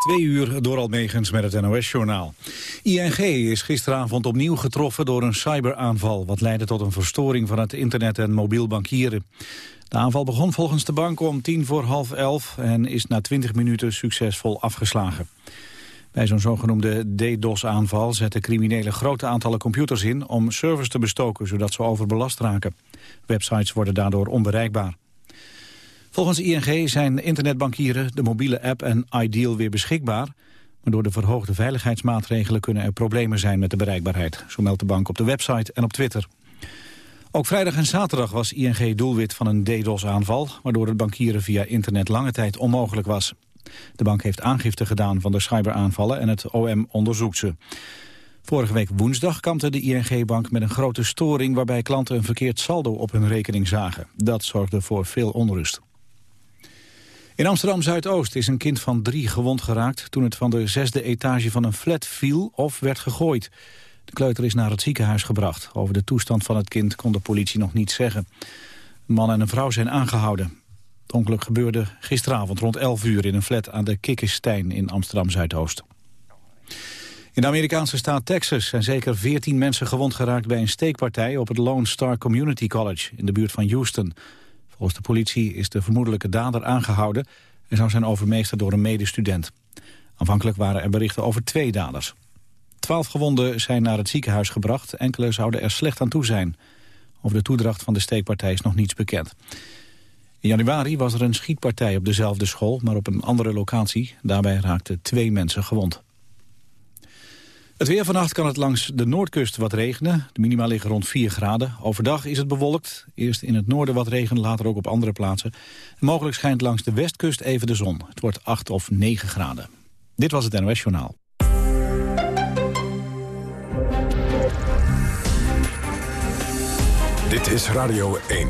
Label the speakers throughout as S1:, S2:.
S1: Twee uur door Almegens met het NOS-journaal. ING is gisteravond opnieuw getroffen door een cyberaanval... wat leidde tot een verstoring van het internet en mobiel bankieren. De aanval begon volgens de bank om tien voor half elf... en is na twintig minuten succesvol afgeslagen. Bij zo'n zogenoemde DDoS-aanval zetten criminelen grote aantallen computers in... om servers te bestoken, zodat ze overbelast raken. Websites worden daardoor onbereikbaar. Volgens ING zijn internetbankieren, de mobiele app en Ideal weer beschikbaar. Maar door de verhoogde veiligheidsmaatregelen kunnen er problemen zijn met de bereikbaarheid. Zo meldt de bank op de website en op Twitter. Ook vrijdag en zaterdag was ING doelwit van een DDoS-aanval... waardoor het bankieren via internet lange tijd onmogelijk was. De bank heeft aangifte gedaan van de cyberaanvallen en het OM onderzoekt ze. Vorige week woensdag kampte de ING-bank met een grote storing... waarbij klanten een verkeerd saldo op hun rekening zagen. Dat zorgde voor veel onrust. In Amsterdam-Zuidoost is een kind van drie gewond geraakt... toen het van de zesde etage van een flat viel of werd gegooid. De kleuter is naar het ziekenhuis gebracht. Over de toestand van het kind kon de politie nog niets zeggen. Een man en een vrouw zijn aangehouden. Het ongeluk gebeurde gisteravond rond 11 uur in een flat aan de Kikkenstein in Amsterdam-Zuidoost. In de Amerikaanse staat Texas zijn zeker 14 mensen gewond geraakt bij een steekpartij op het Lone Star Community College in de buurt van Houston. Volgens de politie is de vermoedelijke dader aangehouden... en zou zijn overmeesterd door een medestudent. Aanvankelijk waren er berichten over twee daders. Twaalf gewonden zijn naar het ziekenhuis gebracht. Enkele zouden er slecht aan toe zijn. Over de toedracht van de steekpartij is nog niets bekend. In januari was er een schietpartij op dezelfde school, maar op een andere locatie. Daarbij raakten twee mensen gewond. Het weer vannacht kan het langs de noordkust wat regenen. De minima liggen rond 4 graden. Overdag is het bewolkt. Eerst in het noorden wat regen, later ook op andere plaatsen. mogelijk schijnt langs de westkust even de zon. Het wordt 8 of 9 graden. Dit was het NOS Journaal.
S2: Dit is Radio 1.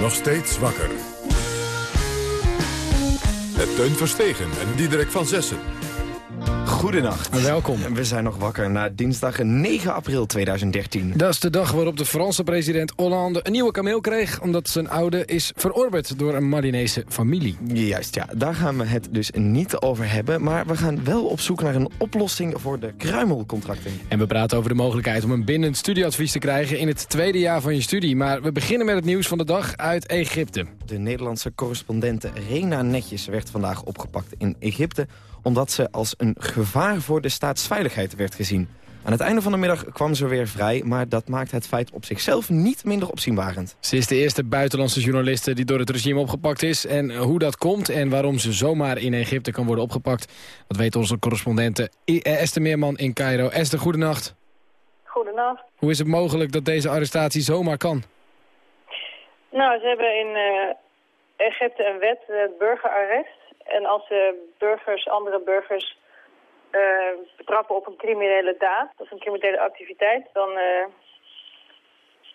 S2: Nog steeds wakker. Met Teun Verstegen en Diederik van Zessen.
S3: Goedenacht.
S4: Welkom.
S3: We zijn nog wakker na dinsdag 9 april 2013.
S4: Dat is de dag waarop de Franse president Hollande een nieuwe kameel kreeg... omdat zijn oude is verorberd door een Malinese familie.
S3: Juist, ja. Daar gaan we het dus niet over hebben. Maar we gaan wel op zoek naar een oplossing voor de kruimelcontracten.
S4: En we praten over de mogelijkheid om een bindend studieadvies te krijgen... in het tweede jaar van je studie. Maar we beginnen met het nieuws van de dag uit Egypte.
S3: De Nederlandse correspondente Rena Netjes werd vandaag opgepakt in Egypte omdat ze als een gevaar voor de staatsveiligheid werd gezien. Aan het einde van de middag kwam ze weer vrij, maar dat maakt het feit op zichzelf niet minder opzienbarend.
S4: Ze is de eerste buitenlandse journaliste die door het regime opgepakt is. En hoe dat komt en waarom ze zomaar in Egypte kan worden opgepakt... dat weet onze correspondente Esther Meerman in Cairo. Esther, goedenacht.
S5: Goedenacht.
S4: Hoe is het mogelijk dat deze arrestatie zomaar kan?
S5: Nou, ze hebben in uh, Egypte een wet, het burgerarrest. En als de burgers, andere burgers, uh, betrappen op een criminele daad of een criminele activiteit, dan, uh,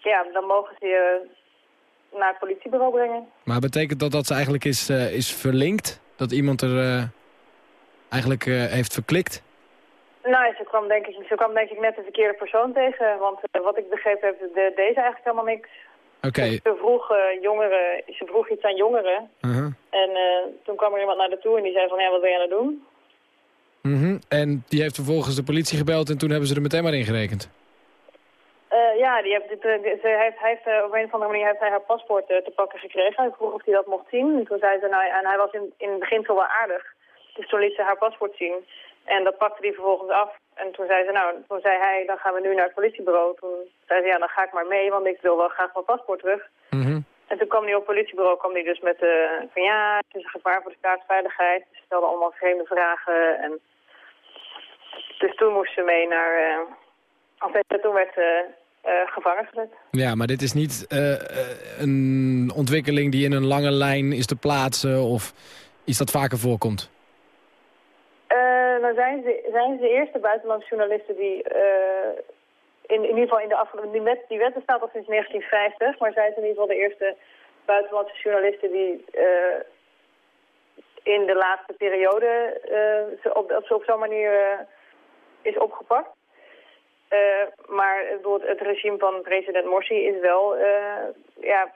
S5: ja, dan mogen ze je naar het politiebureau brengen.
S4: Maar betekent dat dat ze eigenlijk is, uh, is verlinkt? Dat iemand er eigenlijk heeft verklikt?
S5: Nou, ze kwam, denk ik, ze kwam denk ik net de verkeerde persoon tegen. Want wat ik begrepen heb, de, deze eigenlijk helemaal niks.
S4: Oké.
S5: Ze, vroeg, jongeren, ze vroeg iets aan jongeren.
S4: -huh.
S5: En uh, toen kwam er iemand naar de toe en die zei van, ja, wat wil jij nou doen?
S4: Mm -hmm. En die heeft vervolgens de politie gebeld en toen hebben ze er meteen maar ingerekend?
S5: Uh, ja, die heeft, ze heeft, hij heeft, op een of andere manier heeft hij haar paspoort te pakken gekregen. Hij vroeg of hij dat mocht zien. En toen zei ze, nou, en hij was in, in het begin wel aardig. Dus toen liet ze haar paspoort zien. En dat pakte hij vervolgens af. En toen zei ze, nou, toen zei hij, dan gaan we nu naar het politiebureau. Toen zei ze, ja, dan ga ik maar mee, want ik wil wel graag mijn paspoort terug.
S4: Mm -hmm.
S5: En toen kwam hij op het politiebureau kwam hij dus met uh, van ja, het is een gevaar voor de staatsveiligheid. Ze stelden allemaal vreemde vragen. En dus toen moest ze mee naar... Uh, en toen werd ze uh, gevangen gezet.
S4: Ja, maar dit is niet een ontwikkeling die in een lange lijn is te plaatsen of iets dat vaker voorkomt?
S5: nou zijn ze, zijn ze de eerste buitenlandse journalisten die in, in ieder geval in de afgelopen... Die wet, die wet bestaat al sinds 1950, maar zij zijn in ieder geval de eerste buitenlandse journalisten die uh, in de laatste periode uh, op, op, op zo'n manier uh, is opgepakt. maar het regime van president Morsi is wel ja,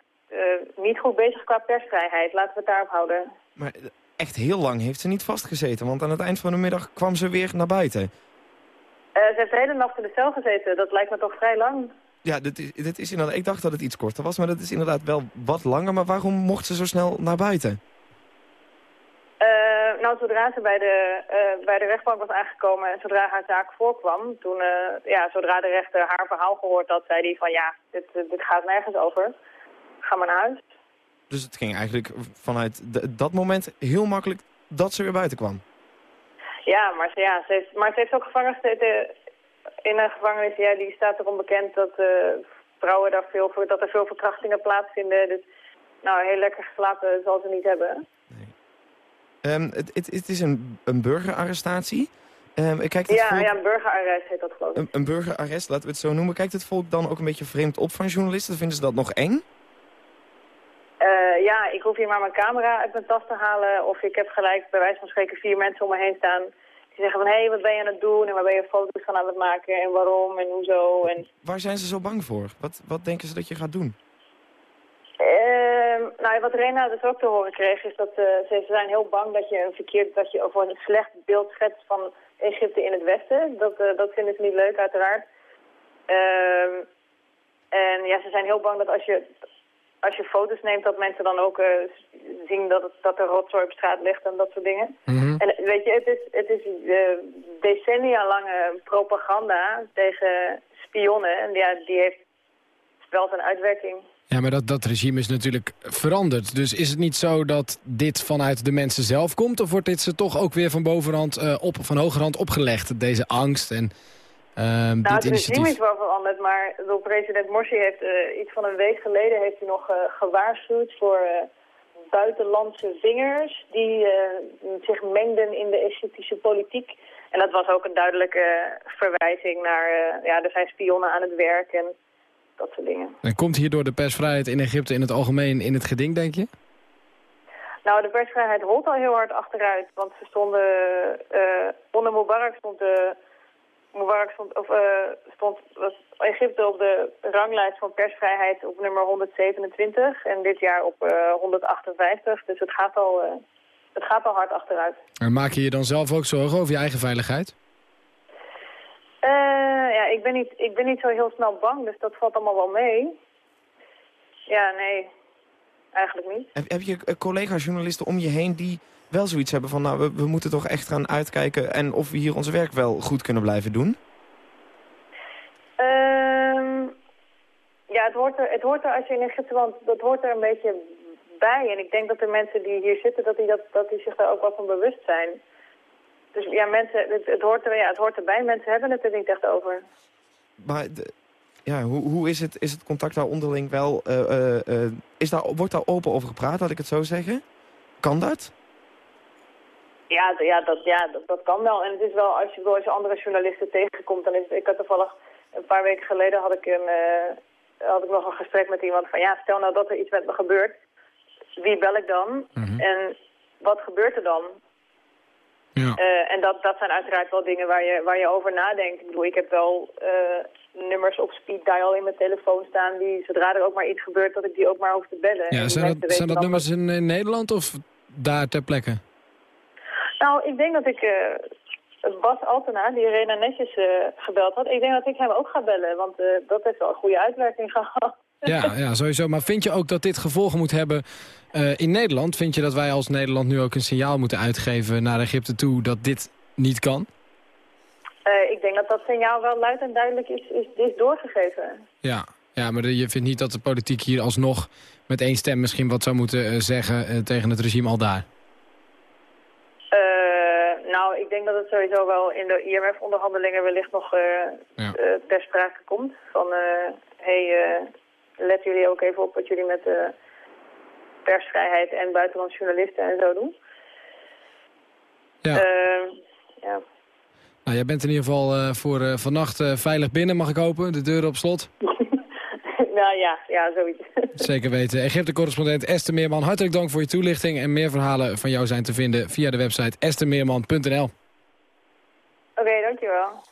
S5: niet goed bezig qua persvrijheid. Laten we het daarop houden.
S3: Maar echt heel lang heeft ze niet vastgezeten, want aan het eind van de middag kwam ze weer naar buiten.
S5: Ze heeft de hele nacht in de cel gezeten. Dat lijkt me toch vrij lang.
S3: Ja, dit is, is inderdaad, ik dacht dat het iets korter was, maar dat is inderdaad wel wat langer. Maar waarom mocht ze zo snel naar buiten?
S5: Uh, nou, zodra ze bij de, uh, bij de rechtbank was aangekomen en zodra haar zaak voorkwam, toen, uh, ja, zodra de rechter haar verhaal gehoord had, zei hij van ja, dit, dit gaat nergens over. Ga maar naar huis.
S3: Dus het ging eigenlijk vanuit dat moment heel makkelijk dat ze weer buiten kwam?
S5: Ja, maar ze, ja, ze, heeft, maar ze heeft ook gevangen gezeten in een gevangenis. Ja, die staat erom bekend dat vrouwen daar veel, dat er veel verkrachtingen plaatsvinden. Dus nou, heel lekker geslapen zal ze niet hebben.
S3: Um, het, het, het, is een, een burgerarrestatie. Um, kijkt
S5: ja, volk... ja, een burgerarrest heet dat geloof ik.
S3: Een, een, burgerarrest, laten we het zo noemen. Kijkt het volk dan ook een beetje vreemd op van journalisten? Vinden ze dat nog eng?
S5: Uh, ja, ik hoef hier maar mijn camera uit mijn tas te halen. Of ik heb gelijk bij wijze van spreken vier mensen om me heen staan. Die zeggen van, hé, hey, wat ben je aan het doen? En waar ben je foto's van aan het maken? En waarom? En hoezo? En...
S3: Waar zijn ze zo bang voor? Wat, wat denken ze dat je gaat doen?
S5: Uh, nou, wat Rena dus ook te horen kreeg, is dat uh, ze zijn heel bang dat je een verkeerd, dat je over een slecht beeld schetst van Egypte in het Westen. Dat, uh, dat vinden ze niet leuk, uiteraard. Uh, en ja, ze zijn heel bang dat als je, als je foto's neemt, dat mensen dan ook uh, zien dat, het, dat er rotzooi op straat ligt en dat soort dingen.
S3: Mm -hmm.
S5: En weet je, het is, het is decennia lange propaganda tegen spionnen. En ja, die heeft wel zijn uitwerking.
S4: Ja, maar dat, dat regime is natuurlijk veranderd. Dus is het niet zo dat dit vanuit de mensen zelf komt? Of wordt dit ze toch ook weer van bovenhand, uh, op, van hogerhand opgelegd? Deze angst en uh,
S5: nou,
S4: dit
S5: het
S4: initiatief?
S5: regime is wel veranderd, maar door president Morsi heeft uh, iets van een week geleden heeft hij nog uh, gewaarschuwd voor buitenlandse vingers die zich mengden in de Egyptische politiek. En dat was ook een duidelijke verwijzing naar, ja, er zijn spionnen aan het werk en dat soort dingen.
S4: En komt hierdoor de persvrijheid in Egypte in het algemeen in het geding, denk je?
S5: Nou, de persvrijheid rolt al heel hard achteruit. Want ze stonden... Onder Mubarak stond de... Mubarak stond, of, uh, stond was Egypte op de ranglijst van persvrijheid op nummer 127. En dit jaar op uh, 158. Dus het gaat, al, het gaat al hard achteruit.
S4: En maak je je dan zelf ook zorgen over je eigen veiligheid?
S5: Uh, ja, ik ben, niet, ik ben niet zo heel snel bang, dus dat valt allemaal wel mee. Ja, nee, eigenlijk niet.
S3: Heb, heb je collega-journalisten om je heen die wel zoiets hebben van... nou, we, we, moeten toch echt gaan uitkijken en of we hier ons werk wel goed kunnen blijven doen?
S5: Uh, ja, het hoort, er, het hoort er als je in Egypte woont, dat hoort er een beetje bij. En ik denk dat de mensen die hier zitten, dat die, dat, dat die zich daar ook wel van bewust zijn. Dus ja, mensen, het, het, hoort er, ja, het hoort erbij. Mensen hebben het er niet echt over.
S3: Maar de, ja, hoe, hoe is, het, is het contact daar onderling wel... Uh, uh, uh, is daar, wordt daar open over gepraat, laat ik het zo zeggen? Kan dat?
S5: Ja, ja, dat, ja dat, dat kan wel. En het is wel, als je, als je andere journalisten tegenkomt... Dan is, ik had toevallig een paar weken geleden had ik, een, had ik nog een gesprek met iemand van... Ja, stel nou dat er iets met me gebeurt. Wie bel ik dan?
S4: Mm -hmm.
S5: En wat gebeurt er dan?
S4: Ja.
S5: Uh, en dat, dat zijn uiteraard wel dingen waar je, waar je over nadenkt. Ik bedoel, ik heb wel uh, nummers op speed dial in mijn telefoon staan... die zodra er ook maar iets gebeurt, dat ik die ook maar hoef te bellen.
S4: Ja, zijn dat, zijn dat nummers in, in, Nederland of daar ter plekke?
S5: Nou, ik denk dat ik... Uh, Bas Altena, die Rena netjes gebeld had... ik denk dat ik hem ook ga bellen, want dat heeft wel een goede uitwerking gehad.
S4: Ja, ja, sowieso. Maar vind je ook dat dit gevolgen moet hebben uh, in Nederland? Vind je dat wij als Nederland nu ook een signaal moeten uitgeven naar Egypte toe dat dit niet kan?
S5: Uh, ik denk dat dat signaal wel luid en duidelijk is, is, is doorgegeven.
S4: Ja, ja, maar je vindt niet dat de politiek hier alsnog met één stem misschien wat zou moeten zeggen tegen het regime al daar?
S5: nou, ik denk dat het sowieso wel in de IMF-onderhandelingen wellicht nog
S4: ja.
S5: ter sprake komt. Van, hé, hey, let jullie ook even op wat jullie met persvrijheid en buitenlandse journalisten en zo doen.
S4: Ja.
S5: Uh, ja.
S4: Nou, jij bent in ieder geval uh, voor uh, vannacht uh, veilig binnen, mag ik hopen? De deuren op slot?
S5: nou ja, ja, zoiets.
S4: Zeker weten. Egypte-correspondent Esther Meerman, hartelijk dank voor je toelichting. En meer verhalen van jou zijn te vinden via de website esthermeerman.nl.
S5: Oké, okay, dankjewel.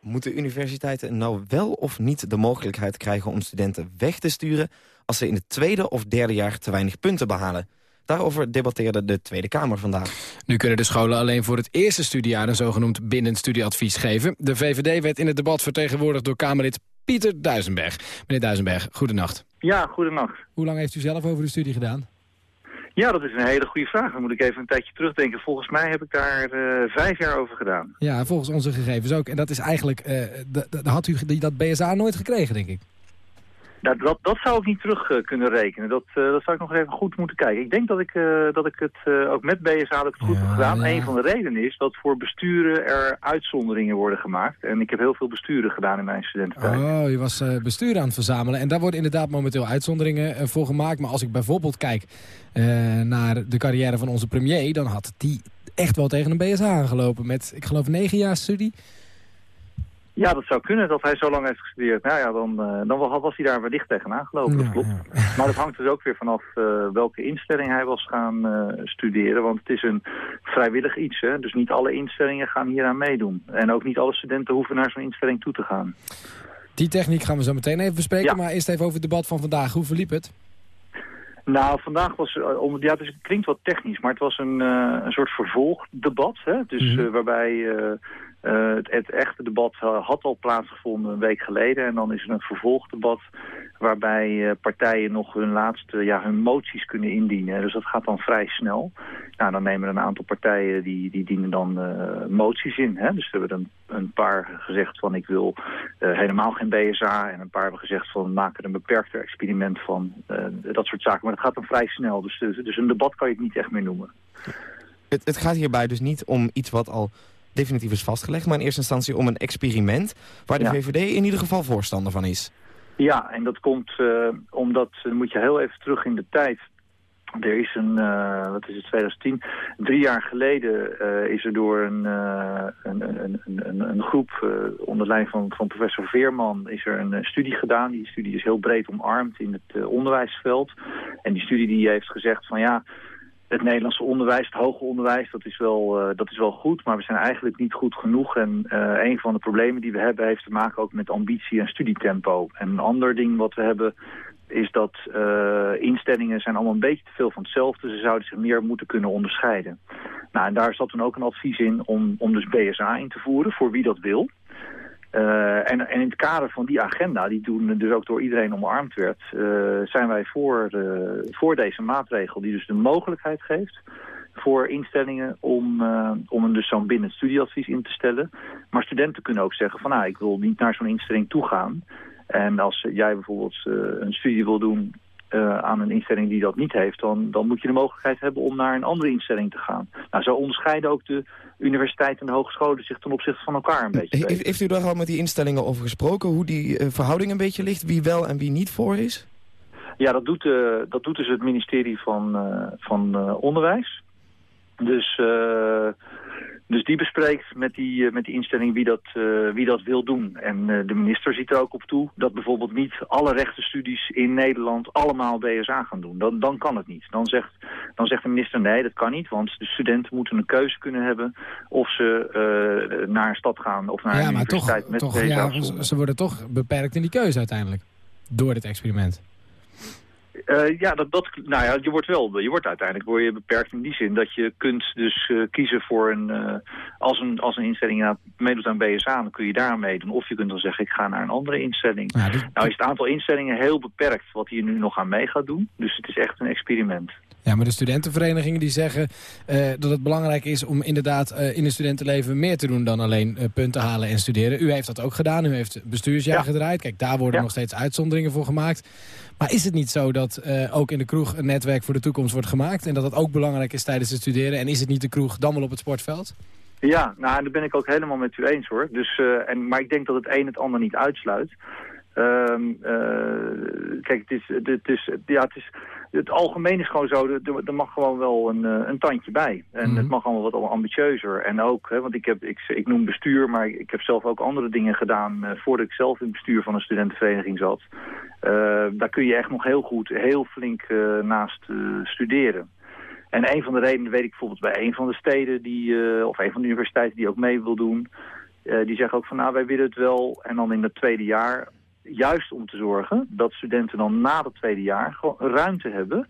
S3: Moeten universiteiten nou wel of niet de mogelijkheid krijgen om studenten weg te sturen als ze in het tweede of derde jaar te weinig punten behalen. Daarover debatteerde de Tweede Kamer vandaag.
S4: Nu kunnen de scholen alleen voor het eerste studiejaar een zogenoemd bindend studieadvies geven. De VVD werd in het debat vertegenwoordigd door Kamerlid Pieter Duisenberg. Meneer Duisenberg, goedenacht.
S6: Ja, goedenacht.
S4: Hoe lang heeft u zelf over de studie gedaan?
S6: Ja, dat is een hele goede vraag. Dan moet ik even een tijdje terugdenken. Volgens mij heb ik daar uh, vijf jaar over gedaan.
S4: Ja, volgens onze gegevens ook. En dat is eigenlijk, uh, had u dat BSA nooit gekregen, denk ik?
S6: Nou, dat, dat zou ik niet terug uh, kunnen rekenen. Dat, uh, dat zou ik nog even goed moeten kijken. Ik denk dat ik, uh, dat ik het ook met BSA het goed ja, heb gedaan. Ja. Een van de redenen is dat voor besturen er uitzonderingen worden gemaakt. En ik heb heel veel besturen gedaan in mijn studententijd.
S4: Oh, je was besturen aan het verzamelen. En daar worden inderdaad momenteel uitzonderingen voor gemaakt. Maar als ik bijvoorbeeld kijk naar de carrière van onze premier... dan had die echt wel tegen een BSA aangelopen. Met, ik geloof, negen jaar studie.
S6: Ja, dat zou kunnen dat hij zo lang heeft gestudeerd. Nou ja, dan, uh, dan was hij daar wellicht tegenaan gelopen, dat klopt. Ja. Maar dat hangt dus ook weer vanaf uh, welke instelling hij was gaan uh, studeren. Want het is een vrijwillig iets, hè. Dus niet alle instellingen gaan hier aan meedoen. En ook niet alle studenten hoeven naar zo'n instelling toe te gaan.
S4: Die techniek gaan we zo meteen even bespreken. Ja. Maar eerst even over het debat van vandaag. Hoe verliep het?
S6: Nou, vandaag was, ja, het klinkt wat technisch, maar het was een, een soort vervolgdebat. Hè? Dus mm -hmm. waarbij uh, het, echte debat uh, had al plaatsgevonden een week geleden. En dan is er een vervolgdebat waarbij uh, partijen nog hun laatste, ja, hun moties kunnen indienen. Dus dat gaat dan vrij snel. Nou, dan nemen een aantal partijen, die, die dienen dan moties in. Hè? Dus er hebben een, een paar gezegd van ik wil helemaal geen BSA. En een paar hebben gezegd van maken er een beperkter experiment van. dat soort zaken. Maar dat gaat dan vrij snel. Dus, dus, dus een debat kan je het niet echt meer noemen.
S3: Het, het gaat hierbij dus niet om iets wat al definitief is vastgelegd... maar in eerste instantie om een experiment... waar de ja. VVD in ieder geval voorstander van is.
S6: Ja, en dat komt uh, omdat, dan moet je heel even terug in de tijd... Er is een, uh, wat is het, 2010, drie jaar geleden uh, is er door een, uh, een, een, een, een, groep onder leiding van, van professor Veerman is er een studie gedaan. Die studie is heel breed omarmd in het onderwijsveld. En die studie die heeft gezegd van ja, het Nederlandse onderwijs, het hoger onderwijs, dat is, wel, uh, dat is wel goed, maar we zijn eigenlijk niet goed genoeg. En uh, een van de problemen die we hebben heeft te maken ook met ambitie en studietempo. En een ander ding wat we hebben is dat uh, instellingen zijn allemaal een beetje te veel van hetzelfde. Ze zouden zich meer moeten kunnen onderscheiden. Nou, en daar zat toen ook een advies in om, om dus BSA in te voeren voor wie dat wil. Uh, en, en, in het kader van die agenda, die toen dus ook door iedereen omarmd werd, uh, zijn wij voor, uh, voor deze maatregel die dus de mogelijkheid geeft voor instellingen om, om een dus zo'n binnen studieadvies in te stellen. Maar studenten kunnen ook zeggen van nou, ik wil niet naar zo'n instelling toe gaan. En als jij bijvoorbeeld een studie wil doen uh, aan een instelling die dat niet heeft... Dan, dan moet je de mogelijkheid hebben om naar een andere instelling te gaan. Nou, zo onderscheiden ook de universiteiten en de hogescholen zich ten opzichte van elkaar een beetje.
S3: He, heeft u daar al met die instellingen over gesproken? Hoe die uh, verhouding een beetje ligt? Wie wel en wie niet voor is?
S6: Ja, dat doet, uh, dat doet dus het ministerie van, van Onderwijs. Dus... Dus die bespreekt met die, uh, met die instelling wie dat, uh, wie dat wil doen. En uh, de minister ziet er ook op toe dat bijvoorbeeld niet alle rechtenstudies in Nederland allemaal BSA gaan doen. Dan, dan kan het niet. Dan zegt, dan zegt de minister nee, dat kan niet. Want de studenten moeten een keuze kunnen hebben of ze naar een stad gaan of naar
S4: ja,
S6: een
S4: maar
S6: universiteit
S4: toch,
S6: met
S4: toch,
S6: BSA.
S4: Ja, ze worden toch beperkt in die keuze uiteindelijk. Door dit experiment.
S6: Uh, ja, dat, dat, nou ja, je wordt wel, je wordt uiteindelijk word je beperkt in die zin dat je kunt dus uh, kiezen voor een, uh, als een, als een instelling ja, meedoet aan BSA, dan kun je daar meedoen. Of je kunt dan zeggen, ik ga naar een andere instelling. Ja, nou is het aantal instellingen heel beperkt wat hier nu nog aan mee gaat doen. Dus het is echt een experiment.
S4: Ja, maar de studentenverenigingen die zeggen uh, dat het belangrijk is om inderdaad uh, in het studentenleven meer te doen dan alleen uh, punten halen en studeren. U heeft dat ook gedaan, u heeft bestuursjaar ja. gedraaid. Kijk, daar worden ja. nog steeds uitzonderingen voor gemaakt. Maar is het niet zo dat ook in de kroeg een netwerk voor de toekomst wordt gemaakt en dat dat ook belangrijk is tijdens het studeren? En is het niet de kroeg dan wel op het sportveld?
S6: Ja, nou, daar ben ik ook helemaal met u eens hoor. Dus, en, maar ik denk dat het een het ander niet uitsluit. Um, kijk, het is, het, is, ja, het is het algemeen is gewoon zo, er, er mag gewoon wel een, eh, een tandje bij. En mm -hmm. het mag allemaal wat ambitieuzer. En ook, hè, want ik, heb, ik, ik noem bestuur, maar ik heb zelf ook andere dingen gedaan... Uh, voordat ik zelf in het bestuur van een studentenvereniging zat. Uh, daar kun je echt nog heel goed, heel flink naast studeren. En een van de redenen weet ik bijvoorbeeld bij een van de steden, die, of een van de universiteiten die ook mee wil doen... die zeggen ook van nou, wij willen het wel. En dan in het tweede jaar juist om te zorgen dat studenten dan na het tweede jaar gewoon ruimte hebben...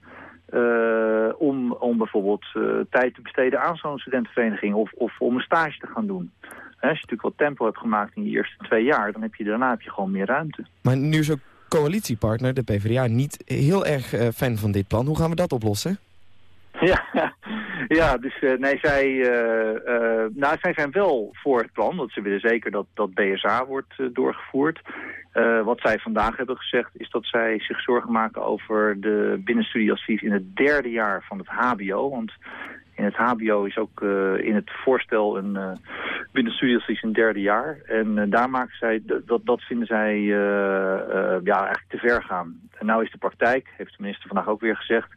S6: Uh, om, om bijvoorbeeld uh, tijd te besteden aan zo'n studentenvereniging of, of om een stage te gaan doen. Als je natuurlijk wat tempo hebt gemaakt in je eerste twee jaar, dan heb je daarna heb je gewoon meer ruimte.
S3: Maar nu is ook coalitiepartner, de PvdA, niet heel erg uh, fan van dit plan. Hoe gaan we dat oplossen?
S6: Ja, ja dus uh, nee, zij, uh, nou, zij zijn wel voor het plan. Want ze willen zeker dat, dat BSA wordt doorgevoerd. wat zij vandaag hebben gezegd is dat zij zich zorgen maken over de binnenstudieadvies in het derde jaar van het hbo. Want in het hbo is ook uh, in het voorstel een uh, binnenstudieadvies in het derde jaar. En uh, daar maken zij, dat, dat vinden zij ja, eigenlijk te ver gaan. En nou is de praktijk, heeft de minister vandaag ook weer gezegd,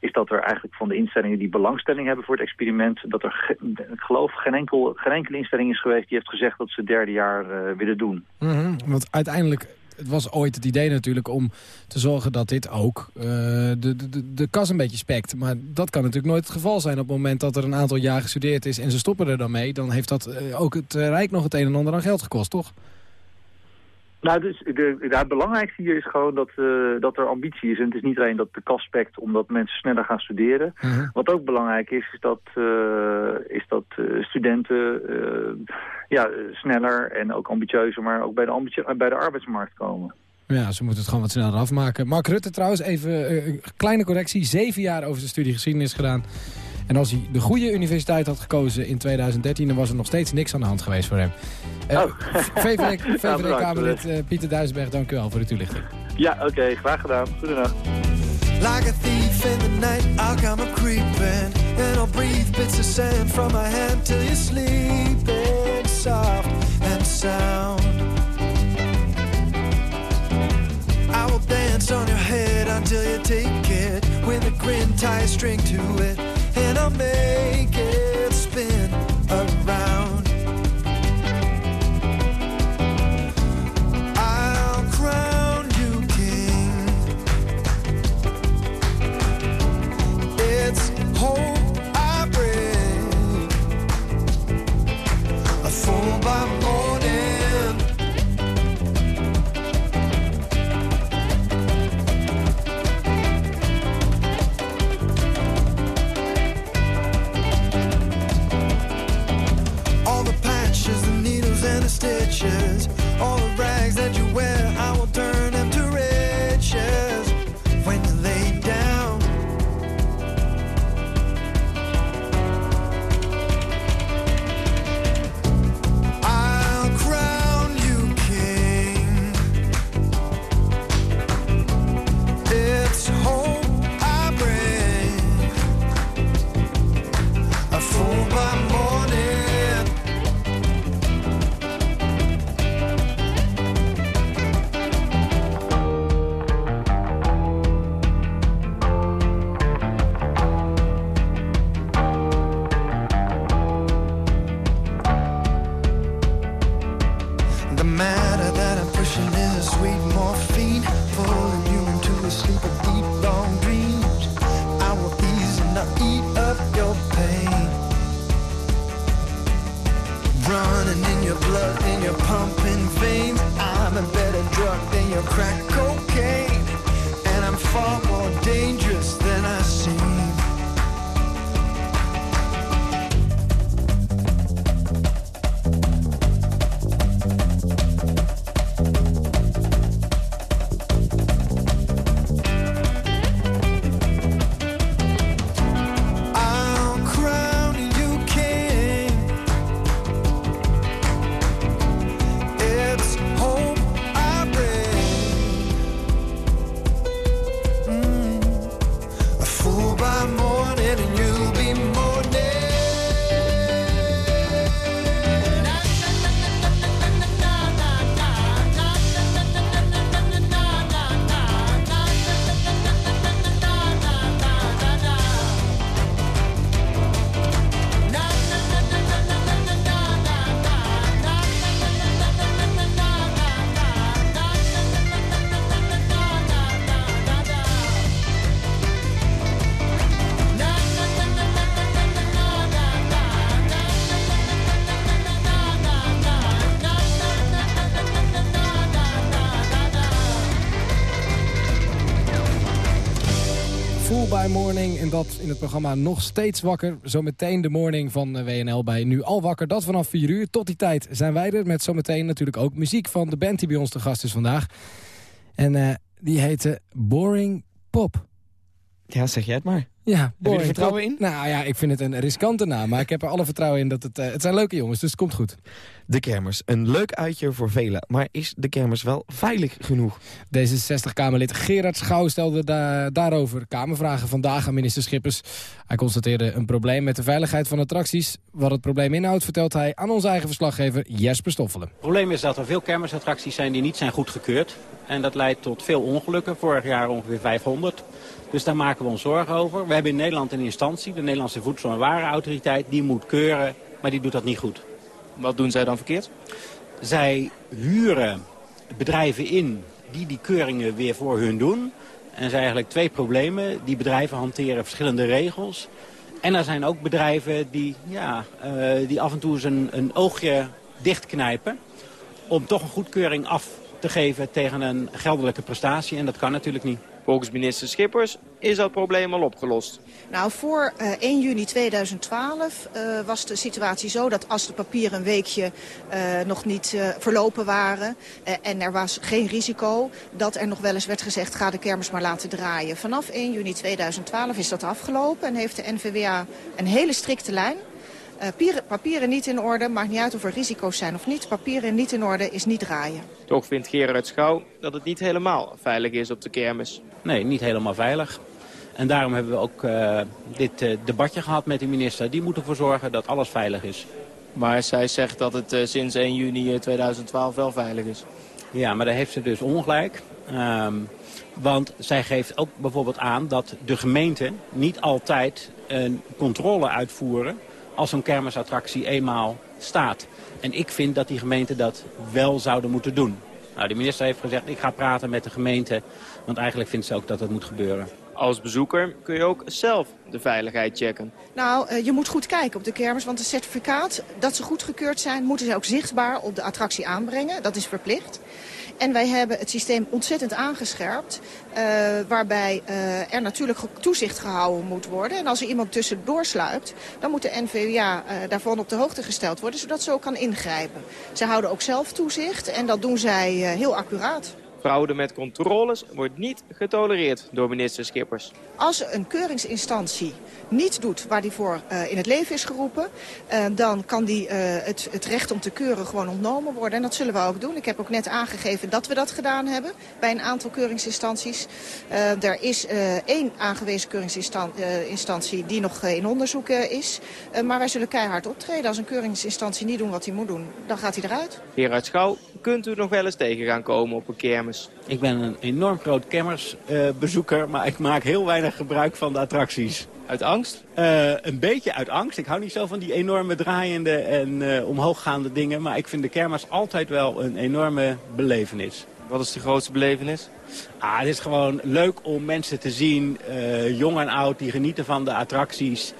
S6: is dat er eigenlijk van de instellingen die belangstelling hebben voor het experiment, dat er, ik geloof, geen, enkel, geen enkele instelling is geweest die heeft gezegd dat ze het derde jaar willen doen.
S4: -hmm, want uiteindelijk het was ooit het idee natuurlijk om te zorgen dat dit ook uh, de, de, de kas een beetje spekt. Maar dat kan natuurlijk nooit het geval zijn op het moment dat er een aantal jaar gestudeerd is en ze stoppen er dan mee. Dan heeft dat uh, ook het Rijk nog het een en ander aan geld gekost, toch?
S6: Nou, dus de, de, het belangrijkste hier is gewoon dat, uh, dat er ambitie is. En het is niet alleen dat de kas spekt omdat mensen sneller gaan studeren. Uh -huh. Wat ook belangrijk is, is dat, uh, is dat studenten ja, sneller en ook ambitieuzer, maar ook bij de, ambitie, bij de arbeidsmarkt komen.
S4: Ja, ze moeten het gewoon wat sneller afmaken. Mark Rutte trouwens, even een kleine correctie. Zeven jaar over zijn studie geschiedenis gedaan. En als hij de goede universiteit had gekozen in 2013... dan was er nog steeds niks aan de hand geweest voor hem. Uh, oh. VVD-Kamerlid uh, Pieter Duisberg, dank u wel voor de toelichting.
S6: Ja, oké, okay, graag gedaan. Goedendag.
S7: Like a thief in the night, I'll come a creeping And I'll breathe bits of sand from my hand Till you're sleeping soft and sound I will dance on your head until you take it With a grin, tie a string to it
S4: in het programma Nog Steeds Wakker. Zometeen de morning van WNL bij Nu Al Wakker. Dat vanaf 4 uur. Tot die tijd zijn wij er met zometeen natuurlijk ook muziek van de band die bij ons te gast is vandaag. En uh, die heette Boring Pop.
S3: Ja, zeg jij het maar.
S4: Ja,
S3: Heb je er vertrouwen in?
S4: Nou ja, ik vind het een riskante naam. Maar ik heb er alle vertrouwen in dat het... Uh, het zijn leuke jongens, dus het komt goed.
S3: De kermis. Een leuk uitje voor velen. Maar is de kermis wel veilig genoeg?
S4: D66-Kamerlid Gerard Schouw stelde da daarover Kamervragen vandaag aan minister Schippers. Hij constateerde een probleem met de veiligheid van attracties. Wat het probleem inhoudt vertelt hij aan onze eigen verslaggever Jesper Stoffelen. Het
S8: probleem is dat er veel kermisattracties zijn die niet zijn goedgekeurd. En dat leidt tot veel ongelukken. Vorig jaar ongeveer 500. Dus daar maken we ons zorgen over. We hebben in Nederland een instantie, de Nederlandse Voedsel- en Warenautoriteit. Die moet keuren, maar die doet dat niet goed.
S9: Wat doen zij dan verkeerd?
S8: Zij huren bedrijven in die die keuringen weer voor hun doen. En er zijn eigenlijk twee problemen. Die bedrijven hanteren verschillende regels. En er zijn ook bedrijven die, ja, uh, die af en toe eens een, een oogje dichtknijpen... om toch een goedkeuring af te geven tegen een geldelijke prestatie. En dat kan natuurlijk niet.
S9: Volgens minister Schippers is dat probleem al opgelost.
S10: Nou, voor uh, 1 juni 2012 uh, was de situatie zo dat als de papieren een weekje uh, nog niet verlopen waren... en er was geen risico, dat er nog wel eens werd gezegd... ga de kermis maar laten draaien. Vanaf 1 juni 2012 is dat afgelopen en heeft de NVWA een hele strikte lijn... Uh, papieren, papieren niet in orde, maakt niet uit of er risico's zijn of niet. Papieren niet in orde is niet draaien.
S9: Toch vindt Gerard Schouw dat het niet helemaal veilig is op de kermis.
S8: Nee, niet helemaal veilig. En daarom hebben we ook uh, dit uh, debatje gehad met de minister. Die moet ervoor zorgen dat alles veilig is.
S9: Maar zij zegt dat het uh, sinds 1 juni 2012 wel veilig is.
S8: Ja, maar daar heeft ze dus ongelijk. Um, want zij geeft ook bijvoorbeeld aan dat de gemeenten niet altijd een controle uitvoeren als zo'n kermisattractie eenmaal staat. En ik vind dat die gemeenten dat wel zouden moeten doen. Nou, de minister heeft gezegd, ik ga praten met de gemeente. Want eigenlijk vindt ze ook dat het moet gebeuren.
S9: Als bezoeker kun je ook zelf de veiligheid checken.
S10: Nou, uh, je moet goed kijken op de kermis, want het certificaat dat ze goedgekeurd zijn... moeten ze ook zichtbaar op de attractie aanbrengen. Dat is verplicht. En wij hebben het systeem ontzettend aangescherpt. Uh, waarbij uh, er natuurlijk toezicht gehouden moet worden. En als er iemand tussendoor sluipt, dan moet de NVWA uh, daarvan op de hoogte gesteld worden. Zodat ze ook kan ingrijpen. Ze houden ook zelf toezicht en dat doen zij heel accuraat.
S9: Fraude met controles wordt niet getolereerd door minister Schippers.
S10: Als een keuringsinstantie niet doet waar die voor uh, in het leven is geroepen... Uh, dan kan die uh, het, het recht om te keuren gewoon ontnomen worden. En dat zullen we ook doen. Ik heb ook net aangegeven dat we dat gedaan hebben bij een aantal keuringsinstanties. er is één aangewezen keuringsinstantie die nog in onderzoek is. maar wij zullen keihard optreden. Als een keuringsinstantie niet doet wat hij moet doen, dan gaat hij eruit.
S9: Gerard Schouw, kunt u nog wel eens tegen gaan komen op een kermis?
S8: Ik ben een enorm groot kermisbezoeker, maar ik maak heel weinig gebruik van de attracties.
S9: Uit angst?
S8: Uh, een beetje uit angst. Ik hou niet zo van die enorme draaiende en uh, omhooggaande dingen. Maar ik vind de kermis altijd wel een enorme belevenis.
S9: Wat is de grootste belevenis?
S8: Ah, het is gewoon leuk om mensen te zien, uh, jong en oud, die genieten van de attracties.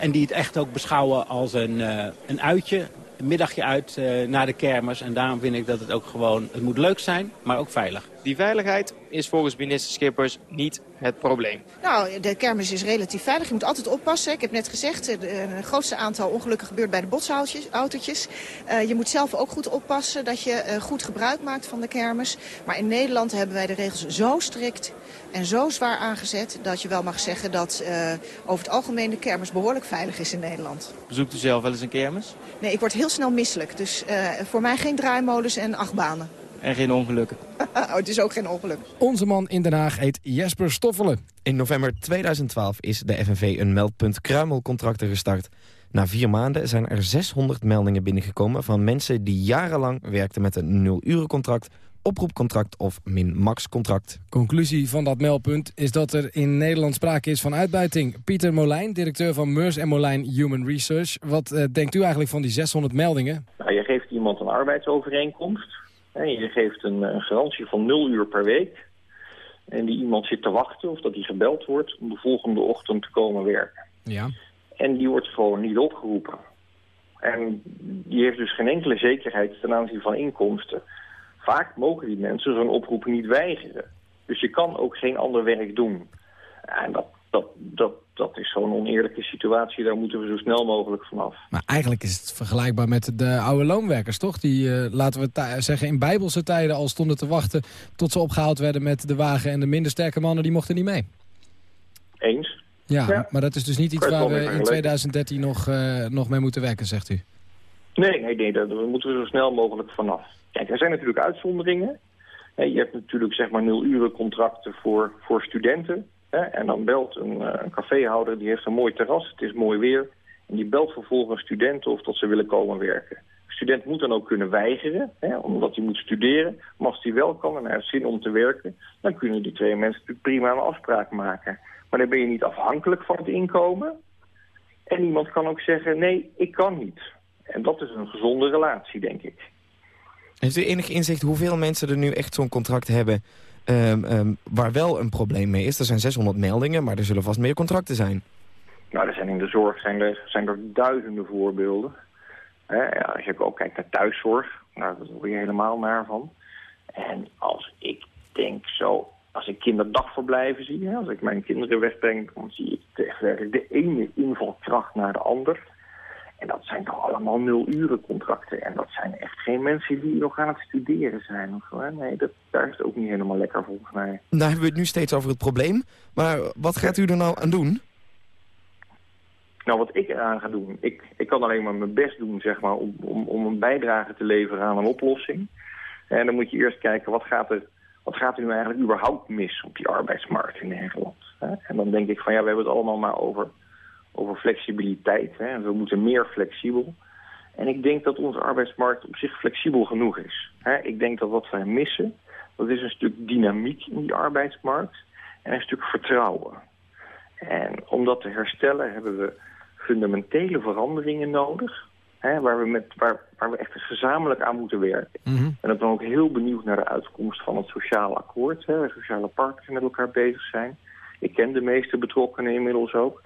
S8: en die het echt ook beschouwen als een, een uitje, middagje uit naar de kermis. En daarom vind ik dat het ook gewoon, het moet leuk zijn, maar ook veilig.
S9: Die veiligheid is volgens minister Schippers niet het probleem.
S10: Nou, de kermis is relatief veilig. Je moet altijd oppassen. Ik heb net gezegd, het grootste aantal ongelukken gebeurt bij de botsautootjes. Uh, je moet zelf ook goed oppassen dat je uh, goed gebruik maakt van de kermis. Maar in Nederland hebben wij de regels zo strikt en zo zwaar aangezet... dat je wel mag zeggen dat uh, over het algemeen de kermis behoorlijk veilig is in Nederland.
S9: Bezoekt u zelf wel eens een kermis?
S10: Nee, ik word heel snel misselijk. Dus voor mij geen draaimolens en achtbanen.
S9: En geen ongelukken.
S10: oh, het is ook geen ongeluk.
S4: Onze man in Den Haag heet Jesper Stoffelen.
S3: In november 2012 is de FNV een meldpunt kruimelcontracten gestart. Na vier maanden zijn er 600 meldingen binnengekomen... van mensen die jarenlang werkten met een nul-urencontract oproepcontract of min-max-contract.
S4: Conclusie van dat meldpunt is dat er in Nederland sprake is van uitbuiting. Pieter Molijn, directeur van Meurs en Molijn Human Research. Wat uh, denkt u eigenlijk van die 600 meldingen?
S11: Nou, je geeft iemand een arbeidsovereenkomst... En je geeft een, een garantie van nul uur per week. En die iemand zit te wachten of dat hij gebeld wordt om de volgende ochtend te komen werken.
S4: Ja.
S11: En die wordt gewoon niet opgeroepen. En die heeft dus geen enkele zekerheid ten aanzien van inkomsten. Vaak mogen die mensen zo'n oproep niet weigeren. Dus je kan ook geen ander werk doen. En dat, dat, dat, dat is zo'n oneerlijke situatie. Daar moeten we zo snel mogelijk vanaf.
S4: Maar eigenlijk is het vergelijkbaar met de oude loonwerkers, toch? Die, eh, laten we zeggen, in bijbelse tijden al stonden te wachten... tot ze opgehaald werden met de wagen. En de minder sterke mannen, die mochten niet mee.
S11: Eens.
S4: Ja, maar dat is dus niet iets waar we in 2013 nog, uh, nog mee moeten werken, zegt u?
S11: Nee, nee, nee daar moeten we zo snel mogelijk vanaf. Kijk, er zijn natuurlijk uitzonderingen. Je hebt natuurlijk zeg maar nul uren contracten voor, voor studenten. En dan belt een, uh, een caféhouder, die heeft een mooi terras, het is mooi weer. En die belt vervolgens studenten of dat ze willen komen werken. De student moet dan ook kunnen weigeren, hè, omdat hij moet studeren. Maar als hij wel kan en hij heeft zin om te werken... dan kunnen die twee mensen natuurlijk prima een afspraak maken. Maar dan ben je niet afhankelijk van het inkomen. En iemand kan ook zeggen, nee, ik kan niet. En dat is een gezonde relatie, denk ik.
S3: Heeft u enig inzicht hoeveel mensen er nu echt zo'n contract hebben... Um, um, waar wel een probleem mee is? Er zijn 600 meldingen, maar er zullen vast meer contracten zijn.
S11: Nou, er zijn in de zorg zijn er, zijn er duizenden voorbeelden. als je ook kijkt naar thuiszorg, nou, daar word je helemaal naar van. En als ik denk zo, als ik kinderdagverblijven zie, hè, als ik mijn kinderen wegbreng... dan zie ik de ene invalkracht naar de ander. En dat zijn toch allemaal nul-uren contracten. En dat zijn echt geen mensen die nog aan het studeren zijn. Of zo, Nee, dat, daar is het ook niet helemaal lekker volgens mij.
S3: Nou hebben we het nu steeds over het probleem. Maar wat gaat u er nou aan doen?
S11: Nou, wat ik eraan ga doen, ik, ik kan alleen maar mijn best doen zeg maar, om, om, om een bijdrage te leveren aan een oplossing. En dan moet je eerst kijken, wat gaat er, wat gaat er nu eigenlijk überhaupt mis op die arbeidsmarkt in Nederland? En dan denk ik van, ja, we hebben het allemaal maar over over flexibiliteit. Hè. We moeten meer flexibel. En ik denk dat onze arbeidsmarkt op zich flexibel genoeg is. Hè. Ik denk dat wat wij missen, dat is een stuk dynamiek in die arbeidsmarkt en een stuk vertrouwen. En om dat te herstellen hebben we fundamentele veranderingen nodig. Hè, waar, we met, waar, waar we echt gezamenlijk aan moeten werken.
S4: Mhm.
S11: En ik ben ook heel benieuwd naar de uitkomst van het sociale akkoord. Hè, waar sociale partners met elkaar bezig zijn. Ik ken de meeste betrokkenen inmiddels ook.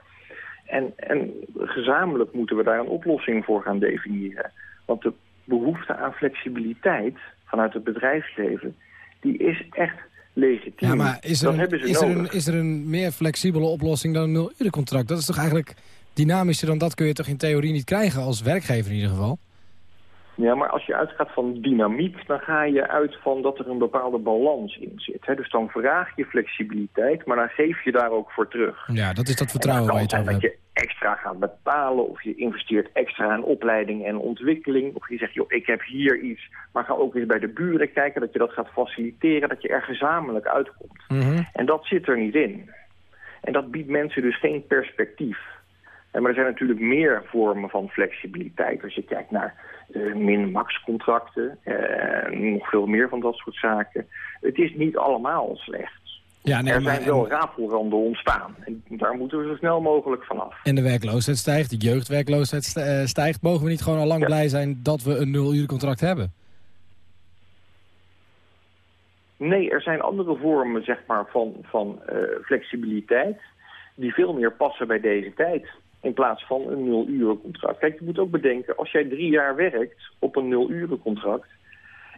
S11: En, en gezamenlijk moeten we daar een oplossing voor gaan definiëren. Want de behoefte aan flexibiliteit vanuit het bedrijfsleven... die is echt legitiem.
S4: Ja, maar is er, een, is, er een, is er een meer flexibele oplossing dan een nul-urencontract? Dat is toch eigenlijk dynamischer dan dat kun je toch in theorie niet krijgen als werkgever in ieder geval?
S11: Ja, maar als je uitgaat van dynamiek, dan ga je uit van dat er een bepaalde balans in zit. Hè? Dus dan vraag je flexibiliteit, maar dan geef je daar ook voor terug.
S4: Ja, dat is dat vertrouwen waar je het over
S11: dat je extra gaat betalen of je investeert extra in opleiding en ontwikkeling. Of je zegt, joh, ik heb hier iets, maar ga ook eens bij de buren kijken dat je dat gaat faciliteren, dat je er gezamenlijk uitkomt.
S4: Mhm.
S11: En dat zit er niet in. En dat biedt mensen dus geen perspectief. Maar er zijn natuurlijk meer vormen van flexibiliteit. Als je kijkt naar uh, min-max contracten, uh, nog veel meer van dat soort zaken. Het is niet allemaal slecht.
S4: Ja, nee,
S11: er zijn wel rafelranden ontstaan. En daar moeten we zo snel mogelijk vanaf.
S4: En de werkloosheid stijgt, de jeugdwerkloosheid eh, stijgt. Mogen we niet gewoon al lang blij zijn dat we een nul-uur contract hebben?
S11: Nee, er zijn andere vormen zeg maar, van, van flexibiliteit die veel meer passen bij deze tijd in plaats van een nul contract. Kijk, je moet ook bedenken, als jij drie jaar werkt op een nul contract...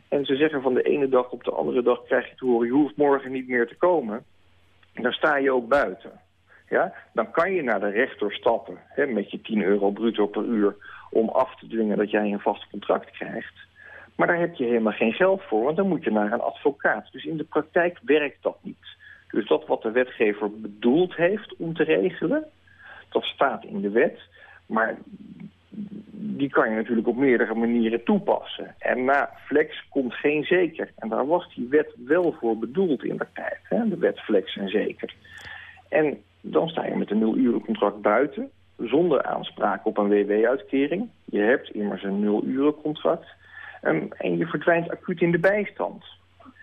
S11: en ze zeggen van de ene dag op de andere dag krijg je te horen... je hoeft morgen niet meer te komen, dan sta je ook buiten. Ja? Dan kan je naar de rechter stappen hè, met je 10 euro bruto per uur... om af te dwingen dat jij een vast contract krijgt. Maar daar heb je helemaal geen geld voor, want dan moet je naar een advocaat. Dus in de praktijk werkt dat niet. Dus dat wat de wetgever bedoeld heeft om te regelen dat staat in de wet. Maar die kan je natuurlijk op meerdere manieren toepassen. En na flex komt geen zeker. En daar was die wet wel voor bedoeld in de tijd. Hè? De wet flex en zeker. En dan sta je met een nul-urencontract buiten... zonder aanspraak op een WW-uitkering. Je hebt immers een nul-urencontract. Um, en je verdwijnt acuut in de bijstand.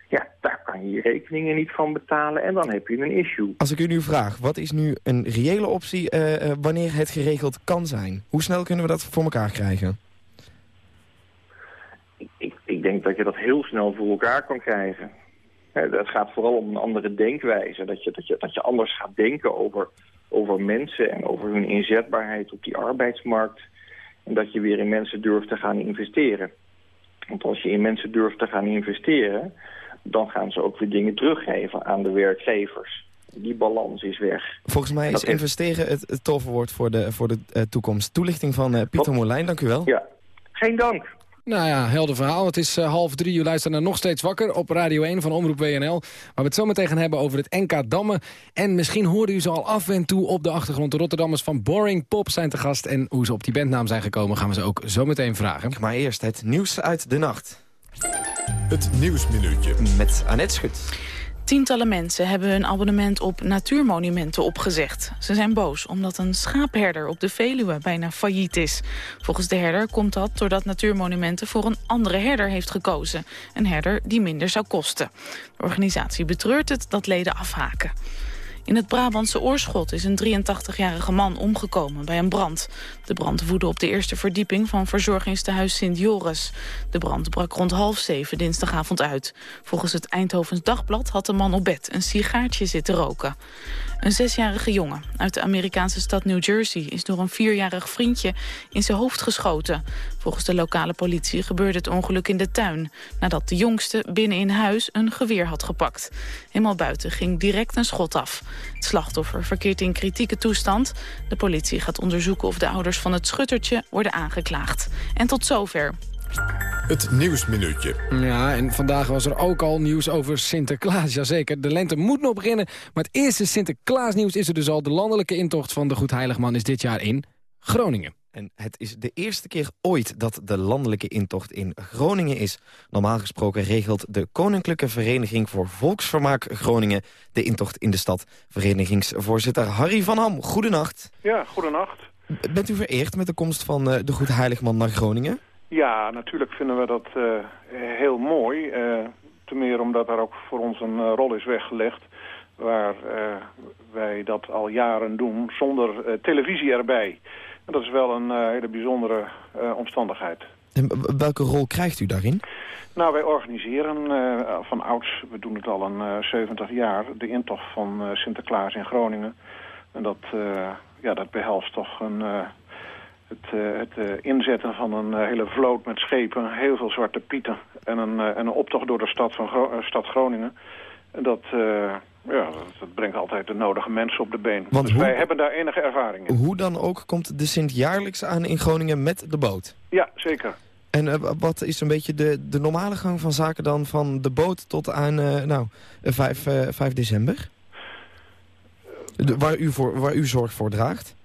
S11: Ja, daar kan je je rekeningen niet van betalen en dan heb je een issue.
S3: Als ik u nu vraag, wat is nu een reële optie uh, wanneer het geregeld kan zijn? Hoe snel kunnen we dat voor elkaar krijgen?
S11: Ik, ik, ik denk dat je dat heel snel voor elkaar kan krijgen. Het gaat vooral om een andere denkwijze. Dat je, dat je, dat je anders gaat denken over, over mensen en over hun inzetbaarheid op die arbeidsmarkt. En dat je weer in mensen durft te gaan investeren. Want als je in mensen durft te gaan investeren dan gaan ze ook weer dingen teruggeven aan de werkgevers. die balans is weg.
S3: Volgens mij is investeren het, het toverwoord voor de, voor de eh, toekomst. Toelichting van eh, Pieter Molijn, dank u wel.
S11: Ja, geen dank.
S4: Nou ja, helder verhaal. Het is eh, half drie. U luistert naar Nog Steeds Wakker op Radio 1 van Omroep WNL. Waar we het zo meteen gaan hebben over het NK Dammen. En misschien hoorde u ze al af en toe op de achtergrond. De Rotterdammers van Boring Pop zijn te gast. En hoe ze op die bandnaam zijn gekomen gaan we ze ook zo meteen vragen.
S3: Maar eerst het nieuws uit de nacht.
S2: Het Nieuwsminuutje.
S3: Met Annette Schut.
S12: Tientallen mensen hebben hun abonnement op natuurmonumenten opgezegd. Ze zijn boos omdat een schaapherder op de Veluwe bijna failliet is. Volgens de herder komt dat doordat Natuurmonumenten voor een andere herder heeft gekozen. Een herder die minder zou kosten. De organisatie betreurt het dat leden afhaken. In het Brabantse Oorschot is een 83-jarige man omgekomen bij een brand. De brand woedde op de eerste verdieping van verzorgingstehuis Sint Joris. De brand brak rond half zeven dinsdagavond uit. Volgens het Eindhovens Dagblad had de man op bed een sigaartje zitten roken. Een zesjarige jongen uit de Amerikaanse stad New Jersey... is door een vierjarig vriendje in zijn hoofd geschoten. Volgens de lokale politie gebeurde het ongeluk in de tuin... nadat de jongste binnen in huis een geweer had gepakt. Helemaal buiten ging direct een schot af. Het slachtoffer verkeert in kritieke toestand. De politie gaat onderzoeken of de ouders van het schuttertje worden aangeklaagd. En tot zover.
S2: Het Nieuwsminuutje.
S4: Ja, en vandaag was er ook al nieuws over Sinterklaas. Jazeker, de lente moet nog beginnen. Maar het eerste Sinterklaasnieuws is er dus al. De landelijke intocht van de Goedheiligman is dit jaar in Groningen.
S3: En het is de eerste keer ooit dat de landelijke intocht in Groningen is. Normaal gesproken regelt de Koninklijke Vereniging voor Volksvermaak Groningen... de intocht in de stad. Verenigingsvoorzitter Harry van Ham, goedenacht.
S13: Ja, goedenacht.
S3: B- Bent u vereerd met de komst van eh, de Goedheiligman naar Groningen?
S13: Ja, natuurlijk vinden we dat eh, heel mooi. eh ten meer omdat er ook voor ons een eh, rol is weggelegd... waar wij dat al jaren doen zonder televisie erbij. En dat is wel een hele bijzondere omstandigheid.
S3: En welke rol krijgt u daarin?
S13: Nou, wij organiseren van ouds, we doen het al een eh 70 jaar... de intocht van Sinterklaas in Groningen. En dat, eh, ja, dat behelst toch een, het, eh, het eh, inzetten van een eh, hele vloot met schepen... heel veel zwarte pieten en een, en een optocht door de stad, van Gro- stad Groningen. En dat, ja, dat, brengt altijd de nodige mensen op de been.
S3: Want
S13: dus
S3: hoe-
S13: wij hebben daar enige ervaring in.
S3: Hoe dan ook komt de Sint jaarlijks aan in Groningen met de boot?
S13: Ja, zeker.
S3: En wat is een beetje de, de normale gang van zaken dan van de boot tot aan nou, eh, 5, eh, 5 december? De- waar, u voor, waar u zorg voor draagt?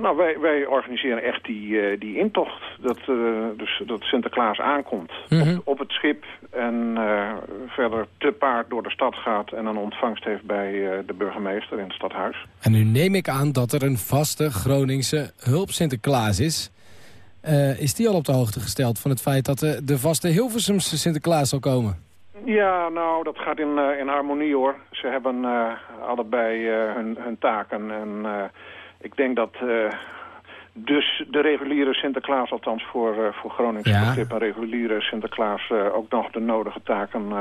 S13: Nou, wij, wij organiseren echt die, eh, die intocht. Dat, eh, dus dat Sinterklaas aankomt
S4: Mhm.
S13: op, op het schip en eh, verder te paard door de stad gaat... en een ontvangst heeft bij de burgemeester in het stadhuis.
S4: En nu neem ik aan dat er een vaste Groningse hulp Sinterklaas is. Is die al op de hoogte gesteld van het feit dat de, de vaste Hilversumse Sinterklaas zal komen?
S13: Ja, nou, dat gaat in, in harmonie hoor. Ze hebben allebei hun, hun taken. En ik denk dat eh, dus de reguliere Sinterklaas, althans voor, eh, voor Groningse
S4: Ja.
S13: begrip... een reguliere Sinterklaas eh, ook nog de nodige taken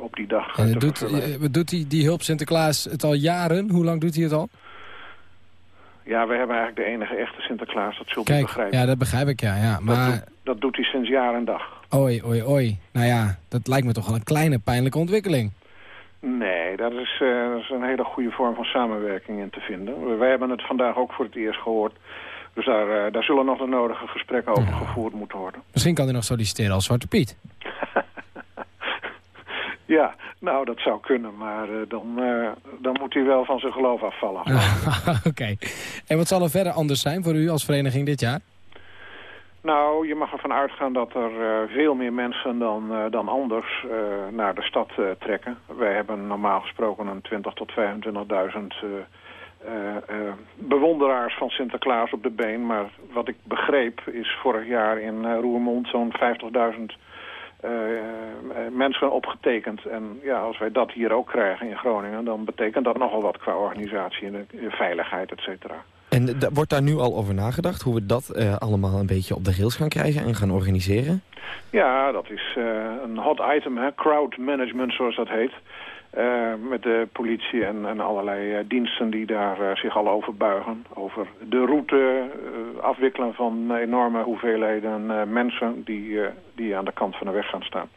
S13: op die dag te
S4: doet, doet die, die hulp Sinterklaas het al jaren? Hoe lang doet hij het al?
S13: Ja, we hebben eigenlijk de enige echte Sinterklaas, dat zult u
S4: Kijk,
S13: begrijpen.
S4: ja, dat begrijp ik, ja. ja.
S13: dat,
S4: Maar
S13: doet, dat doet hij sinds jaar en dag.
S4: Oei, oei, oei. Nou ja, dat lijkt me toch wel een kleine pijnlijke ontwikkeling.
S13: Nee, daar is, eh, dat is een hele goede vorm van samenwerking in te vinden. Wij hebben het vandaag ook voor het eerst gehoord. Dus daar, eh, daar zullen nog de nodige gesprekken over gevoerd moeten worden.
S4: Misschien kan hij nog solliciteren als Zwarte Piet.
S13: Ja, nou dat zou kunnen, maar eh, dan, dan moet hij wel van zijn geloof afvallen.
S4: Oké. En wat zal er verder anders zijn voor u als vereniging dit jaar?
S13: Nou, je mag ervan uitgaan dat er eh, veel meer mensen dan, eh, dan anders eh, naar de stad trekken. Wij hebben normaal gesproken een 20 tot 25.000 eh, eh, eh, bewonderaars van Sinterklaas op de been. Maar wat ik begreep is vorig jaar in Roermond zo'n 50.000 eh, eh, mensen opgetekend. En ja, als wij dat hier ook krijgen in Groningen... dan betekent dat nogal wat qua organisatie en veiligheid, et cetera.
S3: En wordt daar nu al over nagedacht hoe we dat eh, allemaal een beetje op de rails gaan krijgen en gaan organiseren?
S13: Ja, dat is eh, een hot item, hè? crowd management zoals dat heet. Eh, met de politie en, en allerlei diensten die daar zich al over buigen. Over de route, afwikkelen van enorme hoeveelheden mensen die, die aan de kant van de weg gaan staan.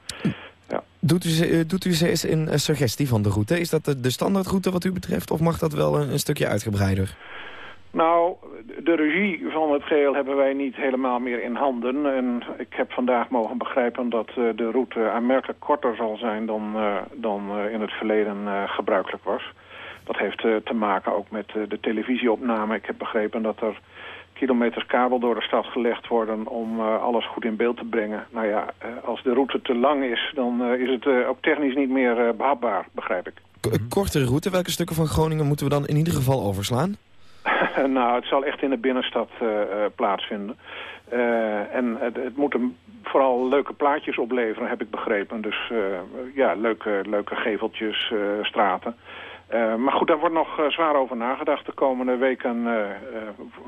S3: Doet u, doet u ze eens een suggestie van de route? Is dat de, de standaardroute wat u betreft? Of mag dat wel een, een stukje uitgebreider?
S13: Nou, de regie van het geheel hebben wij niet helemaal meer in handen. En ik heb vandaag mogen begrijpen dat eh, de route aanmerkelijk korter zal zijn dan, eh, dan eh, in het verleden gebruikelijk was. Dat heeft te maken ook met de televisieopname. Ik heb begrepen dat er kilometers kabel door de stad gelegd worden om alles goed in beeld te brengen. Nou ja, als de route te lang is, dan is het ook technisch niet meer eh, behapbaar, begrijp ik.
S3: Kortere route, welke stukken van Groningen moeten we dan in ieder geval overslaan?
S13: nou, het zal echt in de binnenstad eh, eh, plaatsvinden. Eh, en het, het moet hem vooral leuke plaatjes opleveren, heb ik begrepen. Dus ja, leuke, leuke geveltjes, straten. Maar goed, daar wordt nog zwaar over nagedacht. De komende weken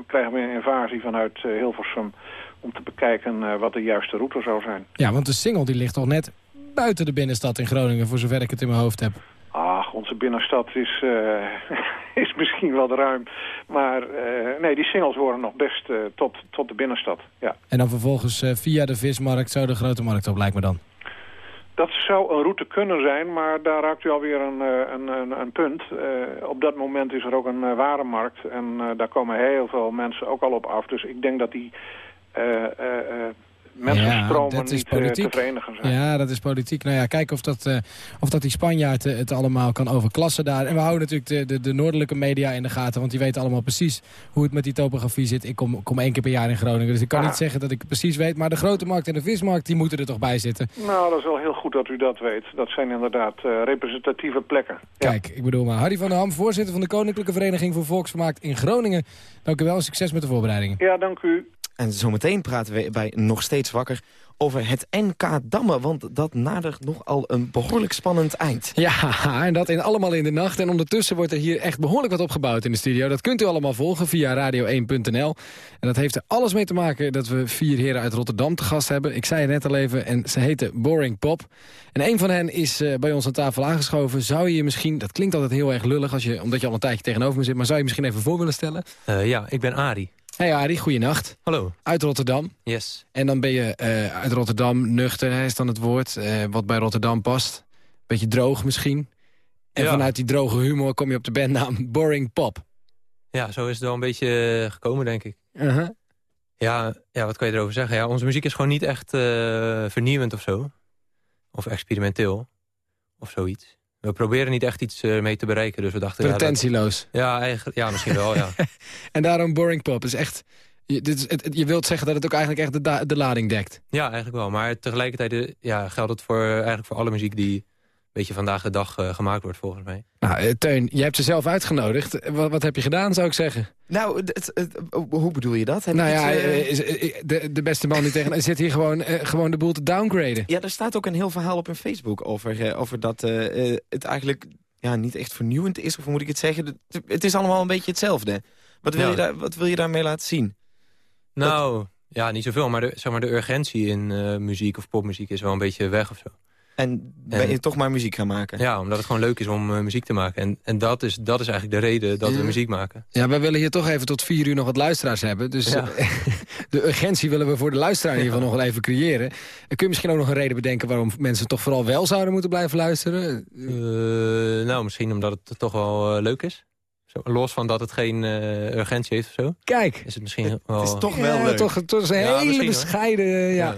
S13: krijgen we een invasie vanuit Hilversum... om te bekijken wat de juiste route zou zijn.
S4: Ja, want de single die ligt toch net buiten de binnenstad in Groningen... voor zover ik het in mijn hoofd heb.
S13: Onze binnenstad is, eh, is misschien wat ruim. Maar eh, nee, die singles horen nog best eh, tot, tot de binnenstad. Ja.
S4: En dan vervolgens via de vismarkt zo de grote markt op, lijkt me dan.
S13: Dat zou een route kunnen zijn, maar daar raakt u alweer een, een, een, een punt. Op dat moment is er ook een uh, warenmarkt en uh, daar komen heel veel mensen ook al op af. Dus ik denk dat die mensenstromen
S4: ja,
S13: niet te verenigen zijn.
S4: Ja, dat is politiek. Nou ja, kijken of dat, uh, of dat die Spanjaard het allemaal kan overklassen daar. En we houden natuurlijk de, de, de, noordelijke media in de gaten, want die weten allemaal precies hoe het met die topografie zit. Ik kom, kom één keer per jaar in Groningen, dus ik kan ah. niet zeggen dat ik precies weet. Maar de grote markt en de vismarkt, die moeten er toch bij zitten.
S13: Nou, dat is wel heel goed dat u dat weet. Dat zijn inderdaad uh, representatieve plekken.
S4: Ja. Kijk, ik bedoel maar. Harry van der Ham, voorzitter van de Koninklijke Vereniging voor Volksvermaak in Groningen. Dank u wel en succes met de voorbereidingen.
S13: Ja, dank u.
S3: En zometeen praten we bij Nog Steeds Wakker over het NK Dammen. Want dat nadert nogal een behoorlijk spannend eind.
S4: Ja, en dat in allemaal in de nacht. En ondertussen wordt er hier echt behoorlijk wat opgebouwd in de studio. Dat kunt u allemaal volgen via radio1.nl. En dat heeft er alles mee te maken dat we vier heren uit Rotterdam te gast hebben. Ik zei het net al even, en ze heten Boring Pop. En een van hen is uh, bij ons aan tafel aangeschoven. Zou je je misschien, dat klinkt altijd heel erg lullig... Als je, omdat je al een tijdje tegenover me zit... maar zou je misschien even voor willen stellen?
S14: Uh, ja, ik ben Arie.
S4: Hey Arie, goeienacht.
S14: Hallo.
S4: Uit Rotterdam.
S14: Yes.
S4: En dan ben je uh, uit Rotterdam, nuchter hè, is dan het woord, uh, wat bij Rotterdam past. Beetje droog misschien. En ja. vanuit die droge humor kom je op de bandnaam Boring Pop.
S14: Ja, zo is het wel een beetje gekomen, denk ik.
S4: Uh -huh.
S14: ja, ja, wat kan je erover zeggen? Ja, onze muziek is gewoon niet echt vernieuwend of zo. Of experimenteel. Of zoiets. We proberen niet echt iets uh, mee te bereiken, dus we dachten...
S4: Pretentieloos.
S14: Ja, dat, ja, eigenlijk, ja, misschien wel, ja.
S4: en daarom Boring Pop is echt... Je, dit is, het, je wilt zeggen dat het ook eigenlijk echt de, de lading dekt.
S14: Ja, eigenlijk wel. Maar tegelijkertijd ja, geldt het voor, eigenlijk voor alle muziek die beetje vandaag de dag uh, gemaakt wordt, volgens mij.
S4: Nou, uh, Teun, je hebt ze zelf uitgenodigd. Wat, wat, heb je gedaan, zou ik zeggen?
S3: Nou, hoe bedoel je dat?
S4: Heb nou ja, uh... de, de beste man die tegen zit hier gewoon, gewoon de boel te downgraden.
S3: Ja, er staat ook een heel verhaal op hun Facebook over, over dat het eigenlijk ja, niet echt vernieuwend is. Of hoe moet ik het zeggen? Het is allemaal een beetje hetzelfde. Wat wil, ja. je, daar, wat wil je daarmee laten zien?
S14: Nou, dat... ja, niet zoveel. Maar de, zeg maar, de urgentie in uh, muziek of popmuziek is wel een beetje weg of zo.
S3: En ben je en, toch maar muziek gaan maken?
S14: Ja, omdat het gewoon leuk is om uh, muziek te maken. En, en dat, is, dat is eigenlijk de reden dat we muziek maken.
S4: Ja, wij willen hier toch even tot vier uur nog wat luisteraars hebben. Dus ja. de urgentie willen we voor de luisteraar in ieder geval nog wel even creëren. En kun je misschien ook nog een reden bedenken... waarom mensen toch vooral wel zouden moeten blijven luisteren?
S14: Uh, nou, misschien omdat het toch wel leuk is. Zo, los van dat het geen uh, urgentie heeft of zo.
S4: Kijk.
S14: Is het misschien wel...
S3: Het is toch wel leuk.
S4: Toch, toch is een ja, hele bescheiden... Ja.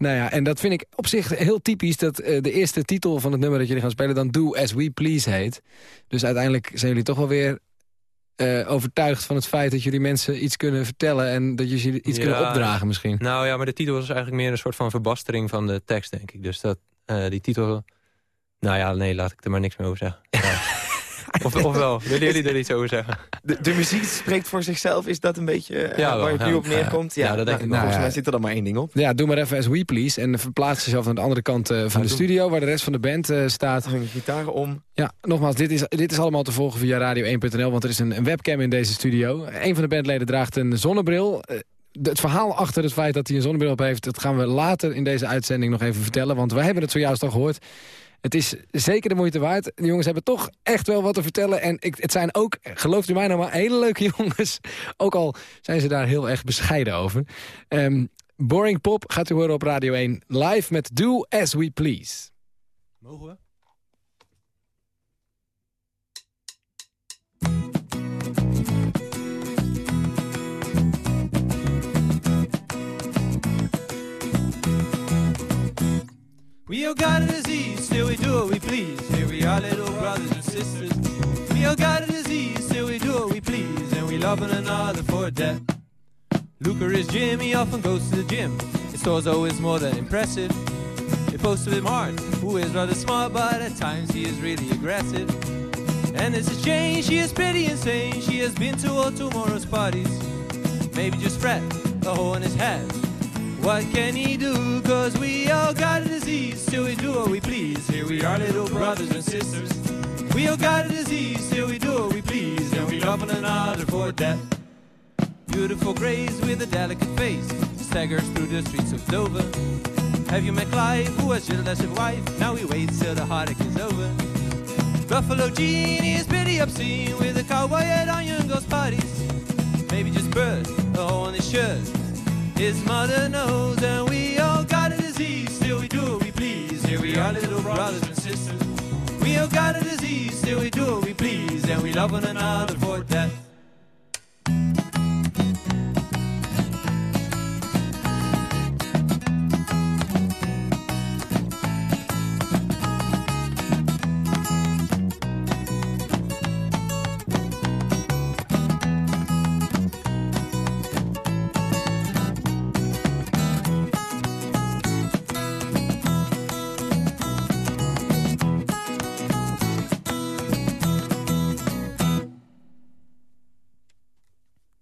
S4: Nou ja, en dat vind ik op zich heel typisch... dat uh, de eerste titel van het nummer dat jullie gaan spelen... dan Do As We Please heet. Dus uiteindelijk zijn jullie toch wel weer uh, overtuigd van het feit... dat jullie mensen iets kunnen vertellen... en dat jullie iets ja, kunnen opdragen misschien.
S14: Nou ja, maar de titel was eigenlijk meer een soort van verbastering van de tekst, denk ik. Dus dat, uh, die titel... Nou ja, nee, laat ik er maar niks meer over zeggen. Ja. Of, of wel? Willen jullie er iets over zeggen?
S3: De, de, muziek spreekt voor zichzelf. Is dat een beetje uh, ja, waar het nu op neerkomt?
S14: Ja, ja dat denk
S3: nou,
S14: ik
S3: Volgens mij zit er dan maar één ding op.
S4: Ja, doe maar even as we please. En verplaats jezelf naar de andere kant uh, van de studio... waar de rest van de band uh, staat.
S3: Hang gitaren om.
S4: Ja, nogmaals, dit is, dit is allemaal te volgen via radio1.nl... want er is een, een, webcam in deze studio. Een van de bandleden draagt een zonnebril... het verhaal achter het feit dat hij een zonnebril op heeft... dat gaan we later in deze uitzending nog even vertellen. Want wij hebben het zojuist al gehoord. Het is zeker de moeite waard. De jongens hebben toch echt wel wat te vertellen. En ik, het zijn ook, gelooft u mij nou maar, hele leuke jongens. Ook al zijn ze daar heel erg bescheiden over. Um, Boring Pop gaat u horen op Radio 1 live met Do As We Please.
S14: Mogen we?
S15: We all got a disease, still we do what we please. Here we are, little brothers and sisters. We all got a disease, still we do what we please. And we love one another for death. Luca is Jimmy, often goes to the gym. His store's always more than impressive. He posts with him hard, who is rather smart, but at times he is really aggressive. And this has changed, she is pretty insane. She has been to all tomorrow's parties. Maybe just fret, a hole in his head. What can he do? Cause we all got a disease, still we do what we please. Here we are, little brothers and sisters. We all got a disease, still we do what we please. And we love one another for death. Beautiful grace with a delicate face staggers through the streets of Dover. Have you met Clive, who has lost his wife? Now he waits till the heartache is over. Buffalo Genie is pretty obscene with a cowboy at on young girls' parties. Maybe just burst a hole in his shirt. His mother knows, and we all got a disease. Still we do what we please. Here we are, little brothers and sisters. We all got a disease. Still we do what we please, and we love one another for death.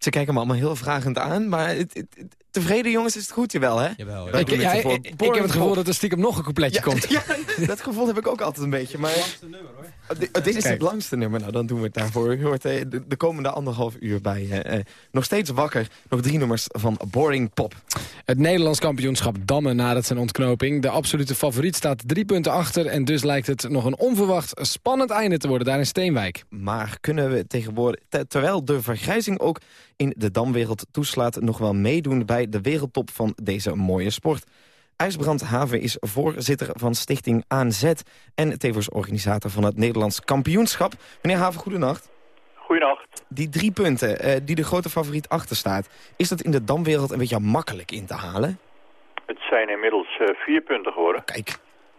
S3: Ze kijken me allemaal heel vragend aan, maar het, het- het- tevreden jongens is het goed, jawel, hè?
S14: Jawel,
S4: Ik, ja, ik, ik heb het gevoel dat er stiekem nog een coupletje komt.
S3: Ja, dat gevoel heb ik ook altijd een beetje. Maar... dit is
S4: Kijk.
S3: het langste nummer. Nou, dan doen we het daarvoor. U hoort eh, de, de komende anderhalf uur bij eh, eh, Nog Steeds Wakker. Nog drie nummers van Boring Pop.
S4: Het Nederlands kampioenschap Dammen nadat zijn ontknoping. De absolute favoriet staat drie punten achter... en dus lijkt het nog een onverwacht spannend einde te worden daar in Steenwijk.
S3: Maar kunnen we tegenwoordig, te- terwijl de vergrijzing ook in de damwereld toeslaat... nog wel meedoen bij de wereldtop van deze mooie sport? IJsbrand Haven is voorzitter van stichting ANZ... en tevens organisator van het Nederlands kampioenschap. Meneer Haven, goedenacht.
S16: Goedenacht.
S3: Die drie punten eh, die de grote favoriet achter staat... is dat in de damwereld een beetje makkelijk in te halen?
S16: Het zijn inmiddels eh, vier punten geworden.
S3: Kijk.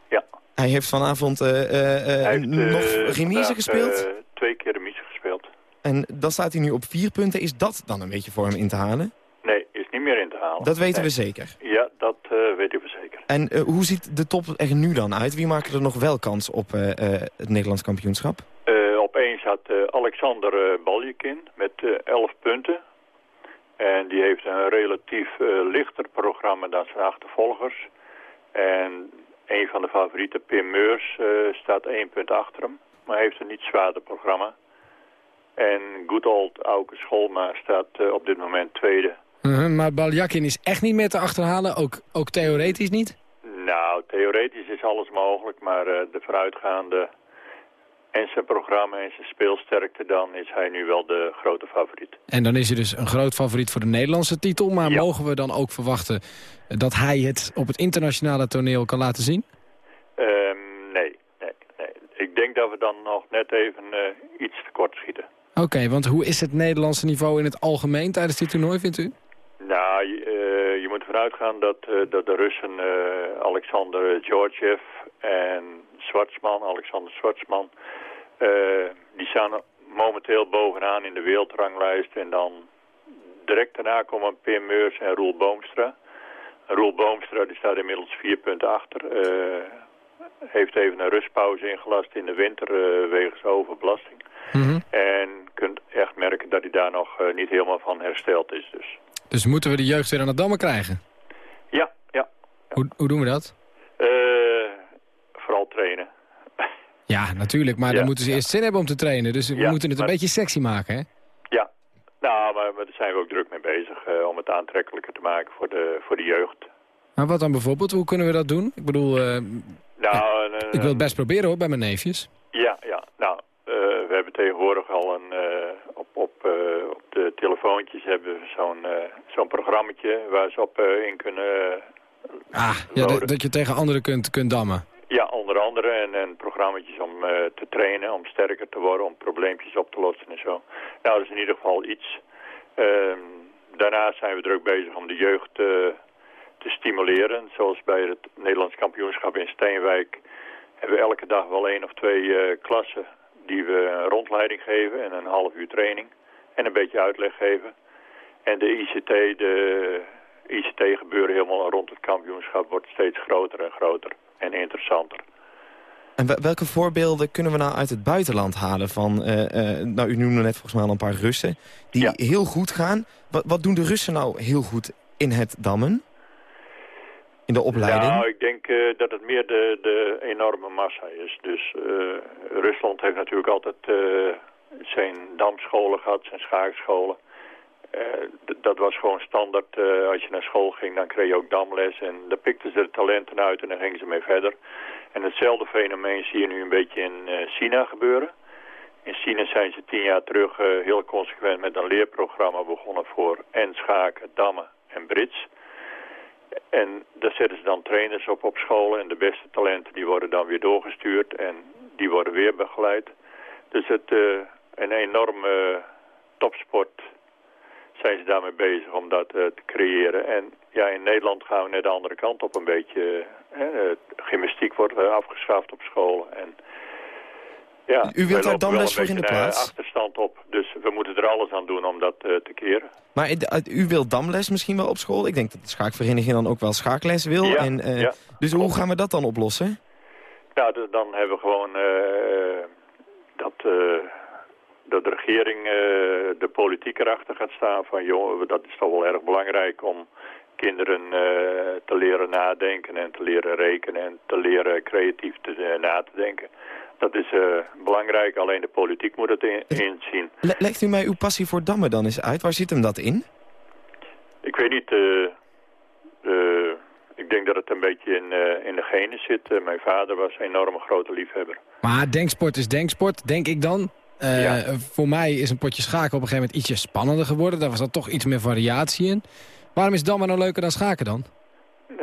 S16: Ja.
S3: Hij heeft vanavond eh,
S16: heeft
S3: nog remise gespeeld.
S16: twee keer remise gespeeld.
S3: En dan staat hij nu op vier punten. Is dat dan een beetje voor hem in te halen?
S16: Nee, is niet meer in te halen.
S3: Dat weten
S16: Nee.
S3: we zeker.
S16: Ja, dat eh, weten we zeker.
S3: En eh, hoe ziet de top er nu dan uit? Wie maken er nog wel kans op eh, het Nederlands kampioenschap?
S16: Eh, op één staat Alexander Baljekin met eh, elf punten. En die heeft een relatief lichter programma dan zijn achtervolgers. En een van de favorieten, Pim Meurs, staat één punt achter hem. Maar heeft een niet zwaarder programma. En good old Auke Scholma staat op dit moment tweede.
S4: Uh-huh, maar Baljakin is echt niet meer te achterhalen, ook, ook theoretisch niet?
S16: Nou, theoretisch is alles mogelijk, maar eh, de vooruitgaande en zijn programma en zijn speelsterkte, dan is hij nu wel de grote favoriet.
S4: En dan is hij dus een groot favoriet voor de Nederlandse titel. Maar mogen we dan ook verwachten dat hij het op het internationale toneel kan laten zien?
S16: Ehm, nee, nee, nee. Ik denk dat we dan nog net even eh, iets tekort schieten.
S4: Oké, want hoe is het Nederlandse niveau in het algemeen tijdens dit toernooi, vindt u?
S16: Nou, je, eh, je moet ervan uitgaan dat, eh, dat de Russen eh, Alexander Georgiev en Zwartsman, Alexander Zwartsman, die staan momenteel bovenaan in de wereldranglijst. En dan direct daarna komen Pim Meurs en Roel Boomstra. Roel Boomstra die staat inmiddels vier punten achter. eh, heeft even een rustpauze ingelast in de winter wegens overbelasting. En kunt echt merken dat hij daar nog niet helemaal van hersteld is. Dus
S4: Dus moeten we de jeugd weer aan het dammen krijgen?
S16: ja, ja.
S4: Hoe, hoe doen we dat?
S16: Eh, vooral trainen.
S4: Ja, natuurlijk, maar
S16: Ja,
S4: dan moeten ze eerst zin hebben om te trainen. Dus we moeten het een beetje sexy maken, hè?
S16: Ja, nou, maar, maar daar zijn we ook druk mee bezig eh, om het aantrekkelijker te maken voor de, voor de jeugd.
S4: Maar wat dan bijvoorbeeld? Hoe kunnen we dat doen? Ik bedoel, eh,
S16: Nou,
S4: ik wil het best proberen hoor, bij mijn neefjes.
S16: Ja, ja. Nou, we hebben tegenwoordig al een, op, op, eh, telefoontjes hebben we zo'n eh, zo'n programmaatje waar ze op eh, in kunnen...
S4: Ah, ja, dat, je tegen anderen kunt, kunt dammen.
S16: ja, onder andere en, en programma's om te trainen, om sterker te worden, om probleempjes op te lossen en zo. Nou, dat is in ieder geval iets. Ehm, daarnaast zijn we druk bezig om de jeugd te stimuleren. Zoals bij het Nederlands kampioenschap in Steenwijk hebben we elke dag wel één of twee klassen die we een rondleiding geven en een half uur training en een beetje uitleg geven. En de ICT, de ICT-gebeuren helemaal rond het kampioenschap wordt steeds groter en groter en interessanter.
S3: En wel- welke voorbeelden kunnen we nou uit het buitenland halen van... eh, eh, nou, u noemde net volgens mij al een paar Russen die heel goed gaan. Wat, wat doen de Russen nou heel goed in het dammen? In de opleiding?
S16: Nou, ik denk eh, dat het meer de, de enorme massa is. Dus Rusland heeft natuurlijk altijd zijn damscholen gehad, zijn schaakscholen. Eh, dat was gewoon standaard. eh, als je naar school ging, dan kreeg je ook damles. En daar pikten ze de talenten uit en dan gingen ze mee verder. En hetzelfde fenomeen zie je nu een beetje in eh, China gebeuren. In China zijn ze tien jaar terug heel consequent met een leerprogramma begonnen voor en schaken, dammen en brits. En daar zetten ze dan trainers op op scholen en de beste talenten die worden dan weer doorgestuurd en die worden weer begeleid. Dus het, een enorme topsport zijn ze daarmee bezig om dat eh, te creëren. En ja, in Nederland gaan we net de andere kant op een beetje. Hè, eh, gymnastiek wordt eh, afgeschaft op scholen. En, ja,
S3: U wilt daar dan voor in de
S16: een,
S3: plaats?
S16: achterstand op. Dus we moeten er alles aan doen om dat te keren.
S3: Maar u wilt damles misschien wel op school? Ik denk dat de schaakvereniging dan ook wel schaakles wil.
S16: Ja,
S3: en,
S16: ja,
S3: dus hoe gaan we dat dan oplossen?
S16: Nou, dan hebben we gewoon dat, dat de regering, eh, de politiek erachter gaat staan van... joh, dat is toch wel erg belangrijk om kinderen eh, te leren nadenken en te leren rekenen... en te leren creatief te, eh, na te denken. Dat is eh, belangrijk, alleen de politiek moet het in- inzien.
S3: Le- legt u mij uw passie voor dammen dan eens uit. Waar zit hem dat in?
S16: Ik weet niet, eh, eh, ik denk dat het een beetje in, eh, in de genen zit. Mijn vader was een enorme grote liefhebber.
S4: Maar denksport is denksport, denk ik dan. Eh, Voor mij is een potje schaken op een gegeven moment ietsje spannender geworden. Daar was dan toch iets meer variatie in. Waarom is dammen nou leuker dan schaken dan?
S16: Eh,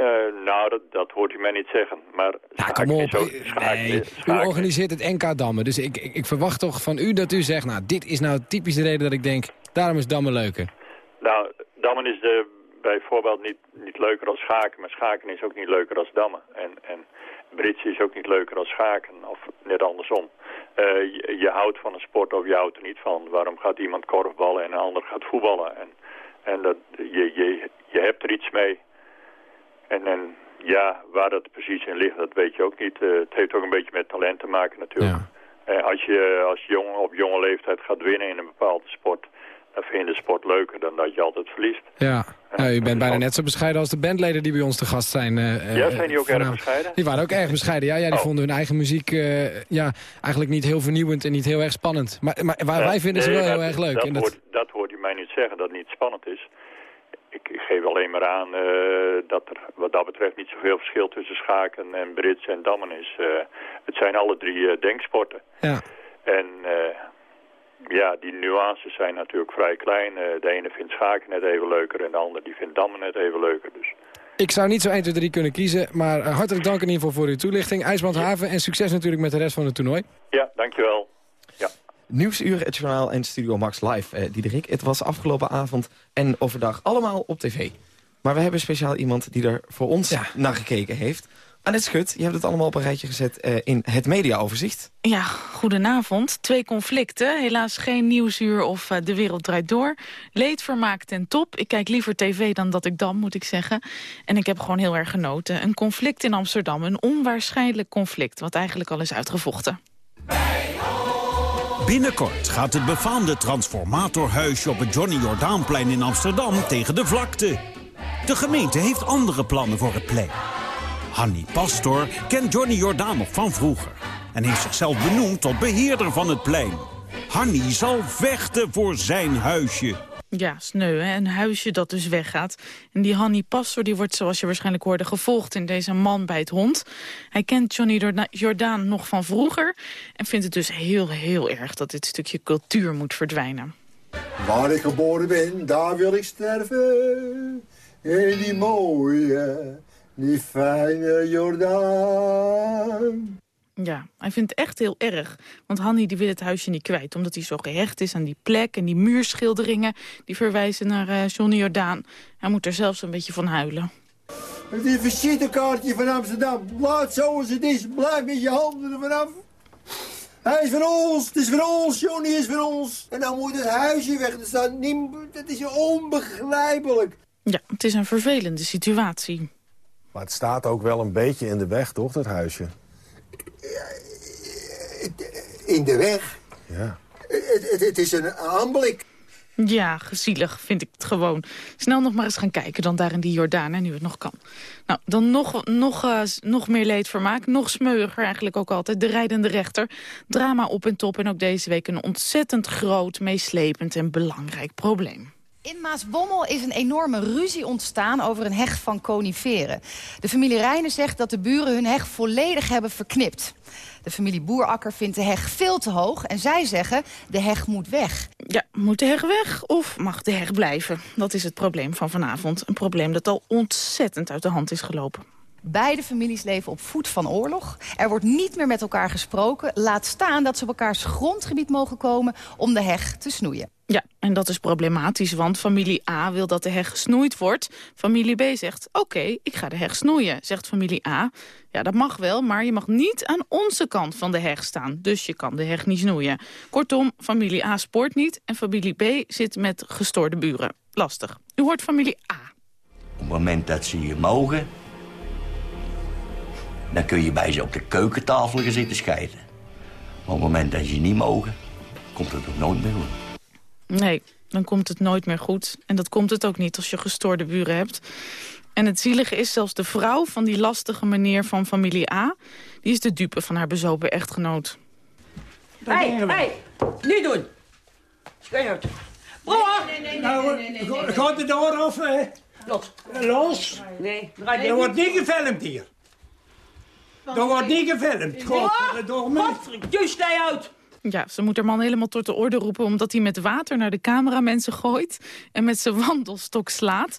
S16: nou, dat, dat hoort u mij niet zeggen. Maar schaken
S4: Kom op,
S16: ook...
S4: nee. U organiseert het NK dammen. Dus ik, ik, ik verwacht toch van u dat u zegt... nou, dit is nou typisch de reden dat ik denk... daarom is dammen leuker.
S16: Nou, dammen is de, bijvoorbeeld niet, niet leuker als schaken. Maar schaken is ook niet leuker als dammen. En, en britsen is ook niet leuker als schaken. Of net andersom. Eh, je, je houdt van een sport of je houdt er niet van. Waarom gaat iemand korfballen en een ander gaat voetballen? En, en dat, je, je, je hebt er iets mee. En, en ja, waar dat precies in ligt, dat weet je ook niet. Eh, het heeft ook een beetje met talent te maken natuurlijk. Eh, als je als jong, op jonge leeftijd gaat winnen in een bepaalde sport... dan vind je de sport leuker dan dat je altijd verliest.
S4: Ja, nou, u bent bijna net zo bescheiden als de bandleden die bij ons te gast zijn. eh,
S16: Ja, zijn die ook erg bescheiden?
S4: Die waren ook erg bescheiden, ja. ja die
S16: Oh.
S4: vonden hun eigen muziek eh, ja, eigenlijk niet heel vernieuwend en niet heel erg spannend. Maar, maar waar wij vinden ze
S16: Nee,
S4: wel heel erg leuk.
S16: Dat,
S4: en dat,
S16: hoort, dat hoort u mij niet zeggen, dat het niet spannend is. Ik, ik geef alleen maar aan dat er wat dat betreft niet zoveel verschil tussen schaken en brits en dammen is. Het zijn alle drie denksporten.
S4: Ja.
S16: En ja, die nuances zijn natuurlijk vrij klein. Eh, de ene vindt schaken net even leuker en de ander die vindt dammen net even leuker. Dus
S4: Ik zou niet zo 1, 2, 3 kunnen kiezen. Maar eh, hartelijk dank in ieder geval voor uw toelichting. IJsbrand Haven en succes natuurlijk met de rest van het toernooi.
S16: ja, dankjewel. Ja.
S3: Nieuwsuur, het journaal en Studio Max live, eh, Diederik. Het was afgelopen avond en overdag allemaal op tv. Maar we hebben speciaal iemand die er voor ons naar gekeken heeft. Annette Schut, je hebt het allemaal op een rijtje gezet eh, in het mediaoverzicht.
S12: Ja, goedenavond. Twee conflicten. Helaas geen nieuwsuur of eh, de wereld draait door. Leedvermaak ten top. Ik kijk liever tv dan dat ik dam, moet ik zeggen. En ik heb gewoon heel erg genoten. Een conflict in Amsterdam. Een onwaarschijnlijk conflict, wat eigenlijk al is uitgevochten.
S17: Binnenkort gaat het befaamde transformatorhuisje op het Johnny Jordaanplein in Amsterdam tegen de vlakte. De gemeente heeft andere plannen voor het plein. Hanny Pastor kent Johnny Jordaan nog van vroeger... en heeft zichzelf benoemd tot beheerder van het plein. Hanny zal vechten voor zijn huisje.
S12: Ja, sneu, hè? een huisje dat dus weggaat. En die Hanni Pastor die wordt, zoals je waarschijnlijk hoorde... gevolgd in deze man bij het hond. Hij kent Johnny Jorda- Jordaan nog van vroeger... en vindt het dus heel, heel erg dat dit stukje cultuur moet verdwijnen.
S18: Waar ik geboren ben, daar wil ik sterven. In die mooie, die fijne Jordaan.
S12: Ja, hij vindt het echt heel erg. Want Hanni die wil het huisje niet kwijt. Omdat hij zo gehecht is aan die plek en die muurschilderingen... die verwijzen naar uh, Johnny Jordaan. Hij moet er zelfs een beetje van huilen.
S18: Een visitekaartje van Amsterdam. Laat zoals het is. Blijf met je handen er vanaf. Hij is van ons. Het is van ons. Johnny is van ons. En dan moet het huisje weg. Dat, staat niet, dat is onbegrijpelijk.
S12: Ja, het is een vervelende situatie.
S19: Maar het staat ook wel een beetje in de weg, toch, dat huisje?
S18: In de weg?
S19: Ja.
S18: Het, het, het is een aanblik.
S12: Ja, gezielig vind ik het gewoon. Snel nog maar eens gaan kijken dan daar in die Jordaan, nu het nog kan. Nou, dan nog, nog, uh, nog meer leedvermaak, nog smeuiger eigenlijk ook altijd. De rijdende rechter, drama op en top en ook deze week een ontzettend groot, meeslepend en belangrijk probleem.
S20: In Maasbommel is een enorme ruzie ontstaan over een heg van coniferen. De familie Rijnen zegt dat de buren hun heg volledig hebben verknipt. De familie Boerakker vindt de heg veel te hoog en zij zeggen de heg moet weg.
S12: Ja, moet de heg weg of mag de heg blijven? Dat is het probleem van vanavond. Een probleem dat al ontzettend uit de hand is gelopen.
S20: Beide families leven op voet van oorlog. Er wordt niet meer met elkaar gesproken. Laat staan dat ze op elkaars grondgebied mogen komen om de heg te snoeien.
S12: Ja, en dat is problematisch, want familie A wil dat de heg gesnoeid wordt. Familie B zegt, oké, ik ga de heg snoeien, zegt familie A. Ja, dat mag wel, maar je mag niet aan onze kant van de heg staan. Dus je kan de heg niet snoeien. Kortom, familie A spoort niet en familie B zit met gestoorde buren. Lastig. U hoort familie A.
S21: Op het moment dat ze je mogen... dan kun je bij ze op de keukentafel gaan zitten scheiden. Maar op het moment dat ze je niet mogen, komt het ook nooit meer goed.
S12: Nee, dan komt het nooit meer goed. En dat komt het ook niet als je gestoorde buren hebt. En het zielige is zelfs de vrouw van die lastige meneer van familie A... die is de dupe van haar bezopen echtgenoot.
S22: Hé, hé, hey, niet doen. Schijn uit. Broer!
S23: Nee, nee, nee, nee, nee, Gaat de deur af? Eh?
S22: Los.
S23: Los?
S22: Nee.
S23: Er wordt niet gefilmd hier. Er wordt niet gefilmd.
S22: Godverdomme. Juist jij uit.
S12: Ja, ze moet haar man helemaal tot de orde roepen... omdat hij met water naar de cameramensen gooit... en met zijn wandelstok slaat.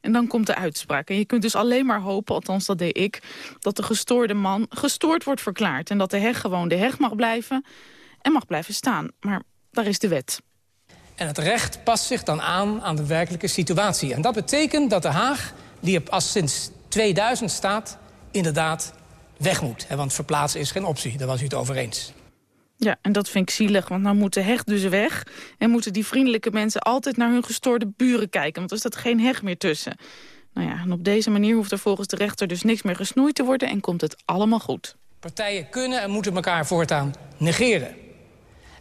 S12: En dan komt de uitspraak. En je kunt dus alleen maar hopen, althans dat deed ik... dat de gestoorde man gestoord wordt verklaard... en dat de heg gewoon de heg mag blijven en mag blijven staan. Maar daar is de wet.
S24: En het recht past zich dan aan aan de werkelijke situatie. En dat betekent dat de Haag, die er pas sinds 2000 staat... inderdaad weg moet. Want verplaatsen is geen optie, daar was u het over eens.
S12: Ja, en dat vind ik zielig, want nou moet de heg dus weg... en moeten die vriendelijke mensen altijd naar hun gestoorde buren kijken... want er staat geen heg meer tussen. Nou ja, en op deze manier hoeft er volgens de rechter dus niks meer gesnoeid te worden... en komt het allemaal goed.
S24: Partijen kunnen en moeten elkaar voortaan negeren.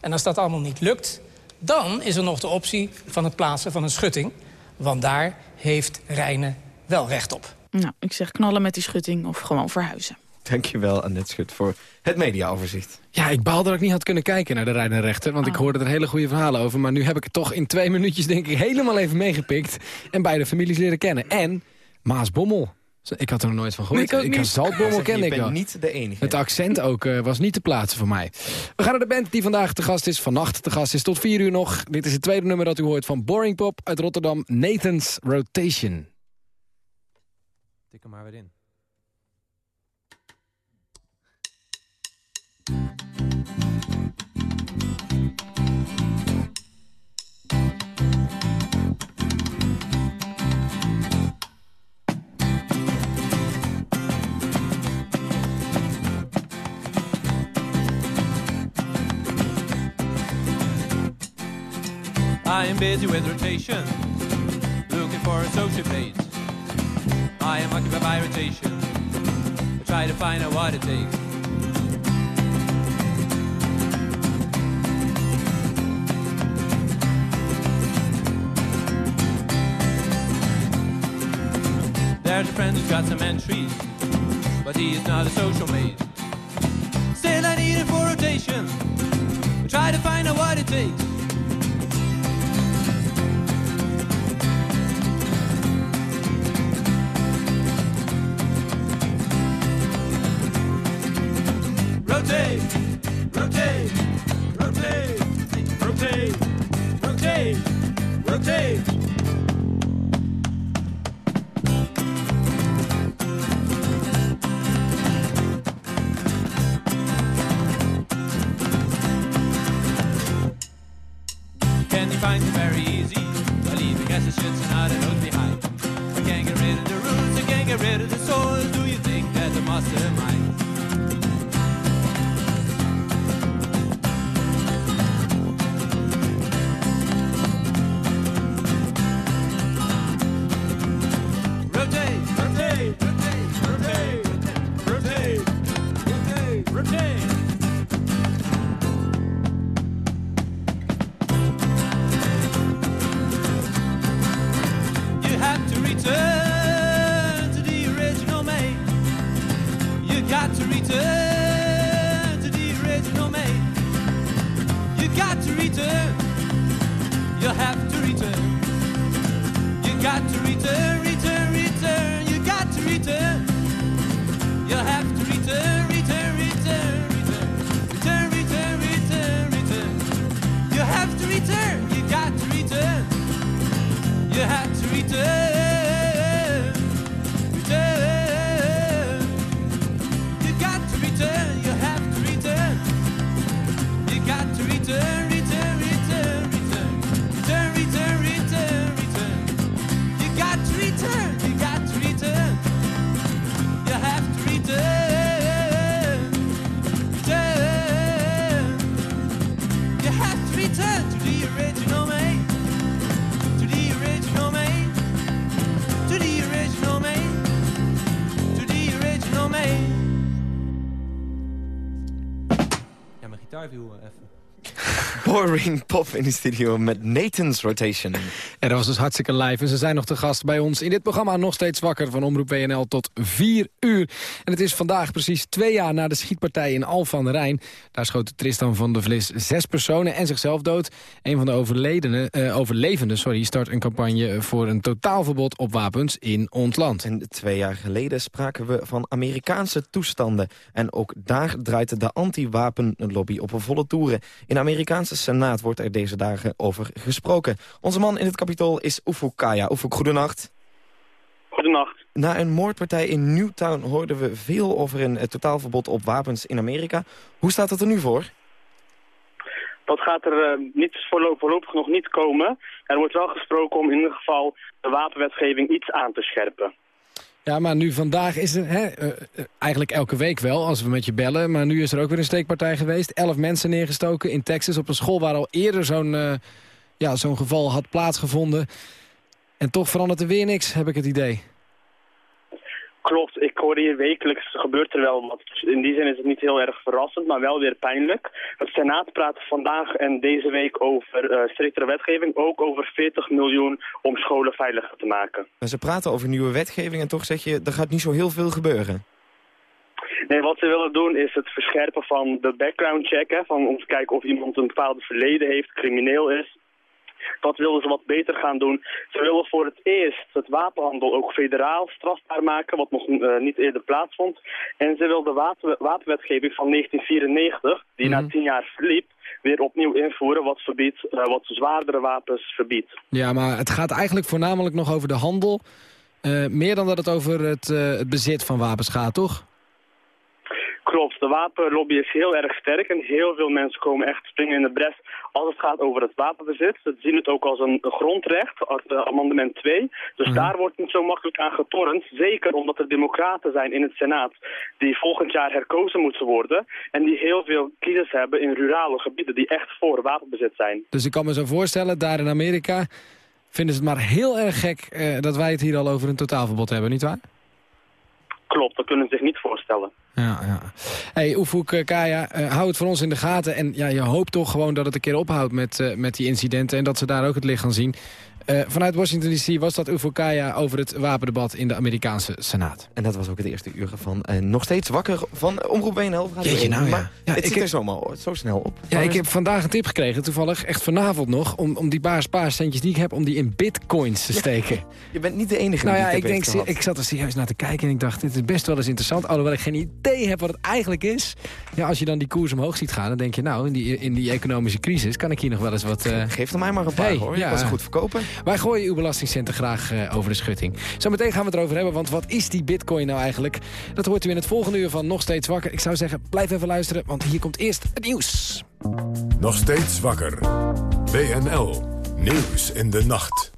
S24: En als dat allemaal niet lukt, dan is er nog de optie van het plaatsen van een schutting. Want daar heeft Rijnen wel recht op.
S12: Nou, ik zeg knallen met die schutting of gewoon verhuizen.
S3: Dankjewel, Annette Schut, voor het mediaoverzicht.
S4: Ja, ik baal dat ik niet had kunnen kijken naar de rijdende rechter. Want ik
S12: Oh.
S4: hoorde er hele goede verhalen over. Maar nu heb ik het toch in twee minuutjes denk ik helemaal even meegepikt. En beide families leren kennen. En Maas Bommel. Ik had er nog nooit van gehoord.
S3: Nee, ik
S4: ik
S3: niet.
S4: Zaltbommel kende ik wel.
S3: niet de enige.
S4: Het accent ook eh, was niet te plaatsen voor mij. We gaan naar de band die vandaag te gast is. Vannacht te gast is tot vier uur nog. Dit is het tweede nummer dat u hoort van Boring Pop uit Rotterdam. Nathan's Rotation.
S14: Tik hem maar weer in.
S15: I am busy with rotation, looking for a social base. I am occupied by rotation. I try to find out what it takes. There's a friend who's got some entries, but he is not a social mate. Still, I need it for rotation. I try to find out what it takes.
S14: Ja,
S3: Boring Pop in de studio met Nathan's Rotation.
S4: En dat was dus hartstikke live. En ze zijn nog te gast bij ons in dit programma nog steeds wakker... van Omroep WNL tot 4 uur. En het is vandaag precies twee jaar na de schietpartij in Al van Rijn. Daar schoten Tristan van der Vlis zes personen en zichzelf dood. Een van de overledenen, eh, overlevenden sorry, start een campagne voor een totaalverbod op wapens in ons land.
S3: En twee jaar geleden spraken we van Amerikaanse toestanden. En ook daar draait de anti-wapenlobby op een volle toeren. In Amerikaanse Senaat wordt er deze dagen over gesproken. Onze man in het kapitool is Ufuk Kaya. Ufuk, goedenacht.
S25: Goedenacht.
S3: Na een moordpartij in Newtown hoorden we veel over een eh, totaalverbod op wapens in Amerika. Hoe staat het er nu voor?
S25: Dat gaat er eh, niet voorlopig, voorlopig nog niet komen. Er wordt wel gesproken om in ieder geval de wapenwetgeving iets aan te scherpen.
S4: Ja, maar nu vandaag is er, hè, eh, eh, eigenlijk elke week wel, als we met je bellen... maar nu is er ook weer een steekpartij geweest. Elf mensen neergestoken in Texas op een school... waar al eerder zo'n eh, ja, zo'n geval had plaatsgevonden. En toch verandert er weer niks, heb ik het idee.
S25: Klopt, ik hoor hier wekelijks gebeurt er wel wat. In die zin is het niet heel erg verrassend, maar wel weer pijnlijk. Het Senaat praat vandaag en deze week over eh striktere wetgeving, ook over 40 miljoen om scholen veiliger te maken.
S3: En ze praten over nieuwe wetgeving en toch zeg je... er gaat niet zo heel veel gebeuren.
S25: Nee, wat ze willen doen is het verscherpen van de background check, hè, van om te kijken of iemand een bepaald verleden heeft, crimineel is. Dat willen ze wat beter gaan doen. Ze willen voor het eerst het wapenhandel ook federaal strafbaar maken, wat nog eh, niet eerder plaatsvond. En ze wil de wapen, wapenwetgeving van 1994, die na tien jaar verliep, weer opnieuw invoeren, wat, verbiedt, eh, wat zwaardere wapens verbiedt.
S4: Ja, maar het gaat eigenlijk voornamelijk nog over de handel. eh, meer dan dat het over het, het bezit van wapens gaat, toch?
S25: Klopt, de wapenlobby is heel erg sterk en heel veel mensen komen echt springen in de bres als het gaat over het wapenbezit. Ze zien het ook als een grondrecht, als eh, amendement 2. Dus daar wordt niet zo makkelijk aan getornd. Zeker omdat er democraten zijn in het Senaat die volgend jaar herkozen moeten worden. En die heel veel kiezers hebben in rurale gebieden die echt voor wapenbezit zijn.
S4: Dus ik kan me zo voorstellen, daar in Amerika vinden ze het maar heel erg gek... eh, dat wij het hier al over een totaalverbod hebben, nietwaar?
S25: Klopt, dat kunnen ze zich niet voorstellen.
S4: Ja, ja. Hey, Oefoek eh, Kaya, eh, hou het voor ons in de gaten. En ja, je hoopt toch gewoon dat het een keer ophoudt met, eh, met die incidenten... en dat ze daar ook het licht zien. Eh, vanuit Washington D.C. was dat Oefoek Kaya over het wapendebat in de Amerikaanse Senaat.
S3: En dat was ook het eerste uur van eh, Nog Steeds Wakker van Omroep WNL. Radio
S4: Jeetje,
S3: 1.
S4: nou ja.
S3: Maar
S4: Ja,
S3: het zit er zomaar zo snel op.
S4: Ja, ik heb vandaag een tip gekregen, toevallig echt vanavond nog... om, om die paar spaarcentjes die ik heb, om die in bitcoins te steken.
S3: Je bent niet de enige
S4: Nou
S3: die
S4: ja, ik, denk,
S3: gehad.
S4: ik zat er serieus naar te kijken en ik dacht, dit is best wel eens interessant. Alhoewel ik geen idee heb wat het eigenlijk is. Ja, als je dan die koers omhoog ziet gaan, dan denk je... nou, in die, in die economische crisis kan ik hier nog wel eens wat... eh,
S3: Geef er mij maar een paar,
S4: Hey,
S3: hoor.
S4: ja.
S3: Ik was goed verkopen.
S4: Wij gooien uw belastingcenten graag eh, over de schutting. Zometeen gaan we het erover hebben, want wat is die bitcoin nou eigenlijk? Dat hoort u in het volgende uur van Nog Steeds Wakker. Ik zou zeggen, blijf even luisteren, want hier komt eerst het nieuws.
S2: Nog steeds wakker. WNL. Nieuws in de nacht.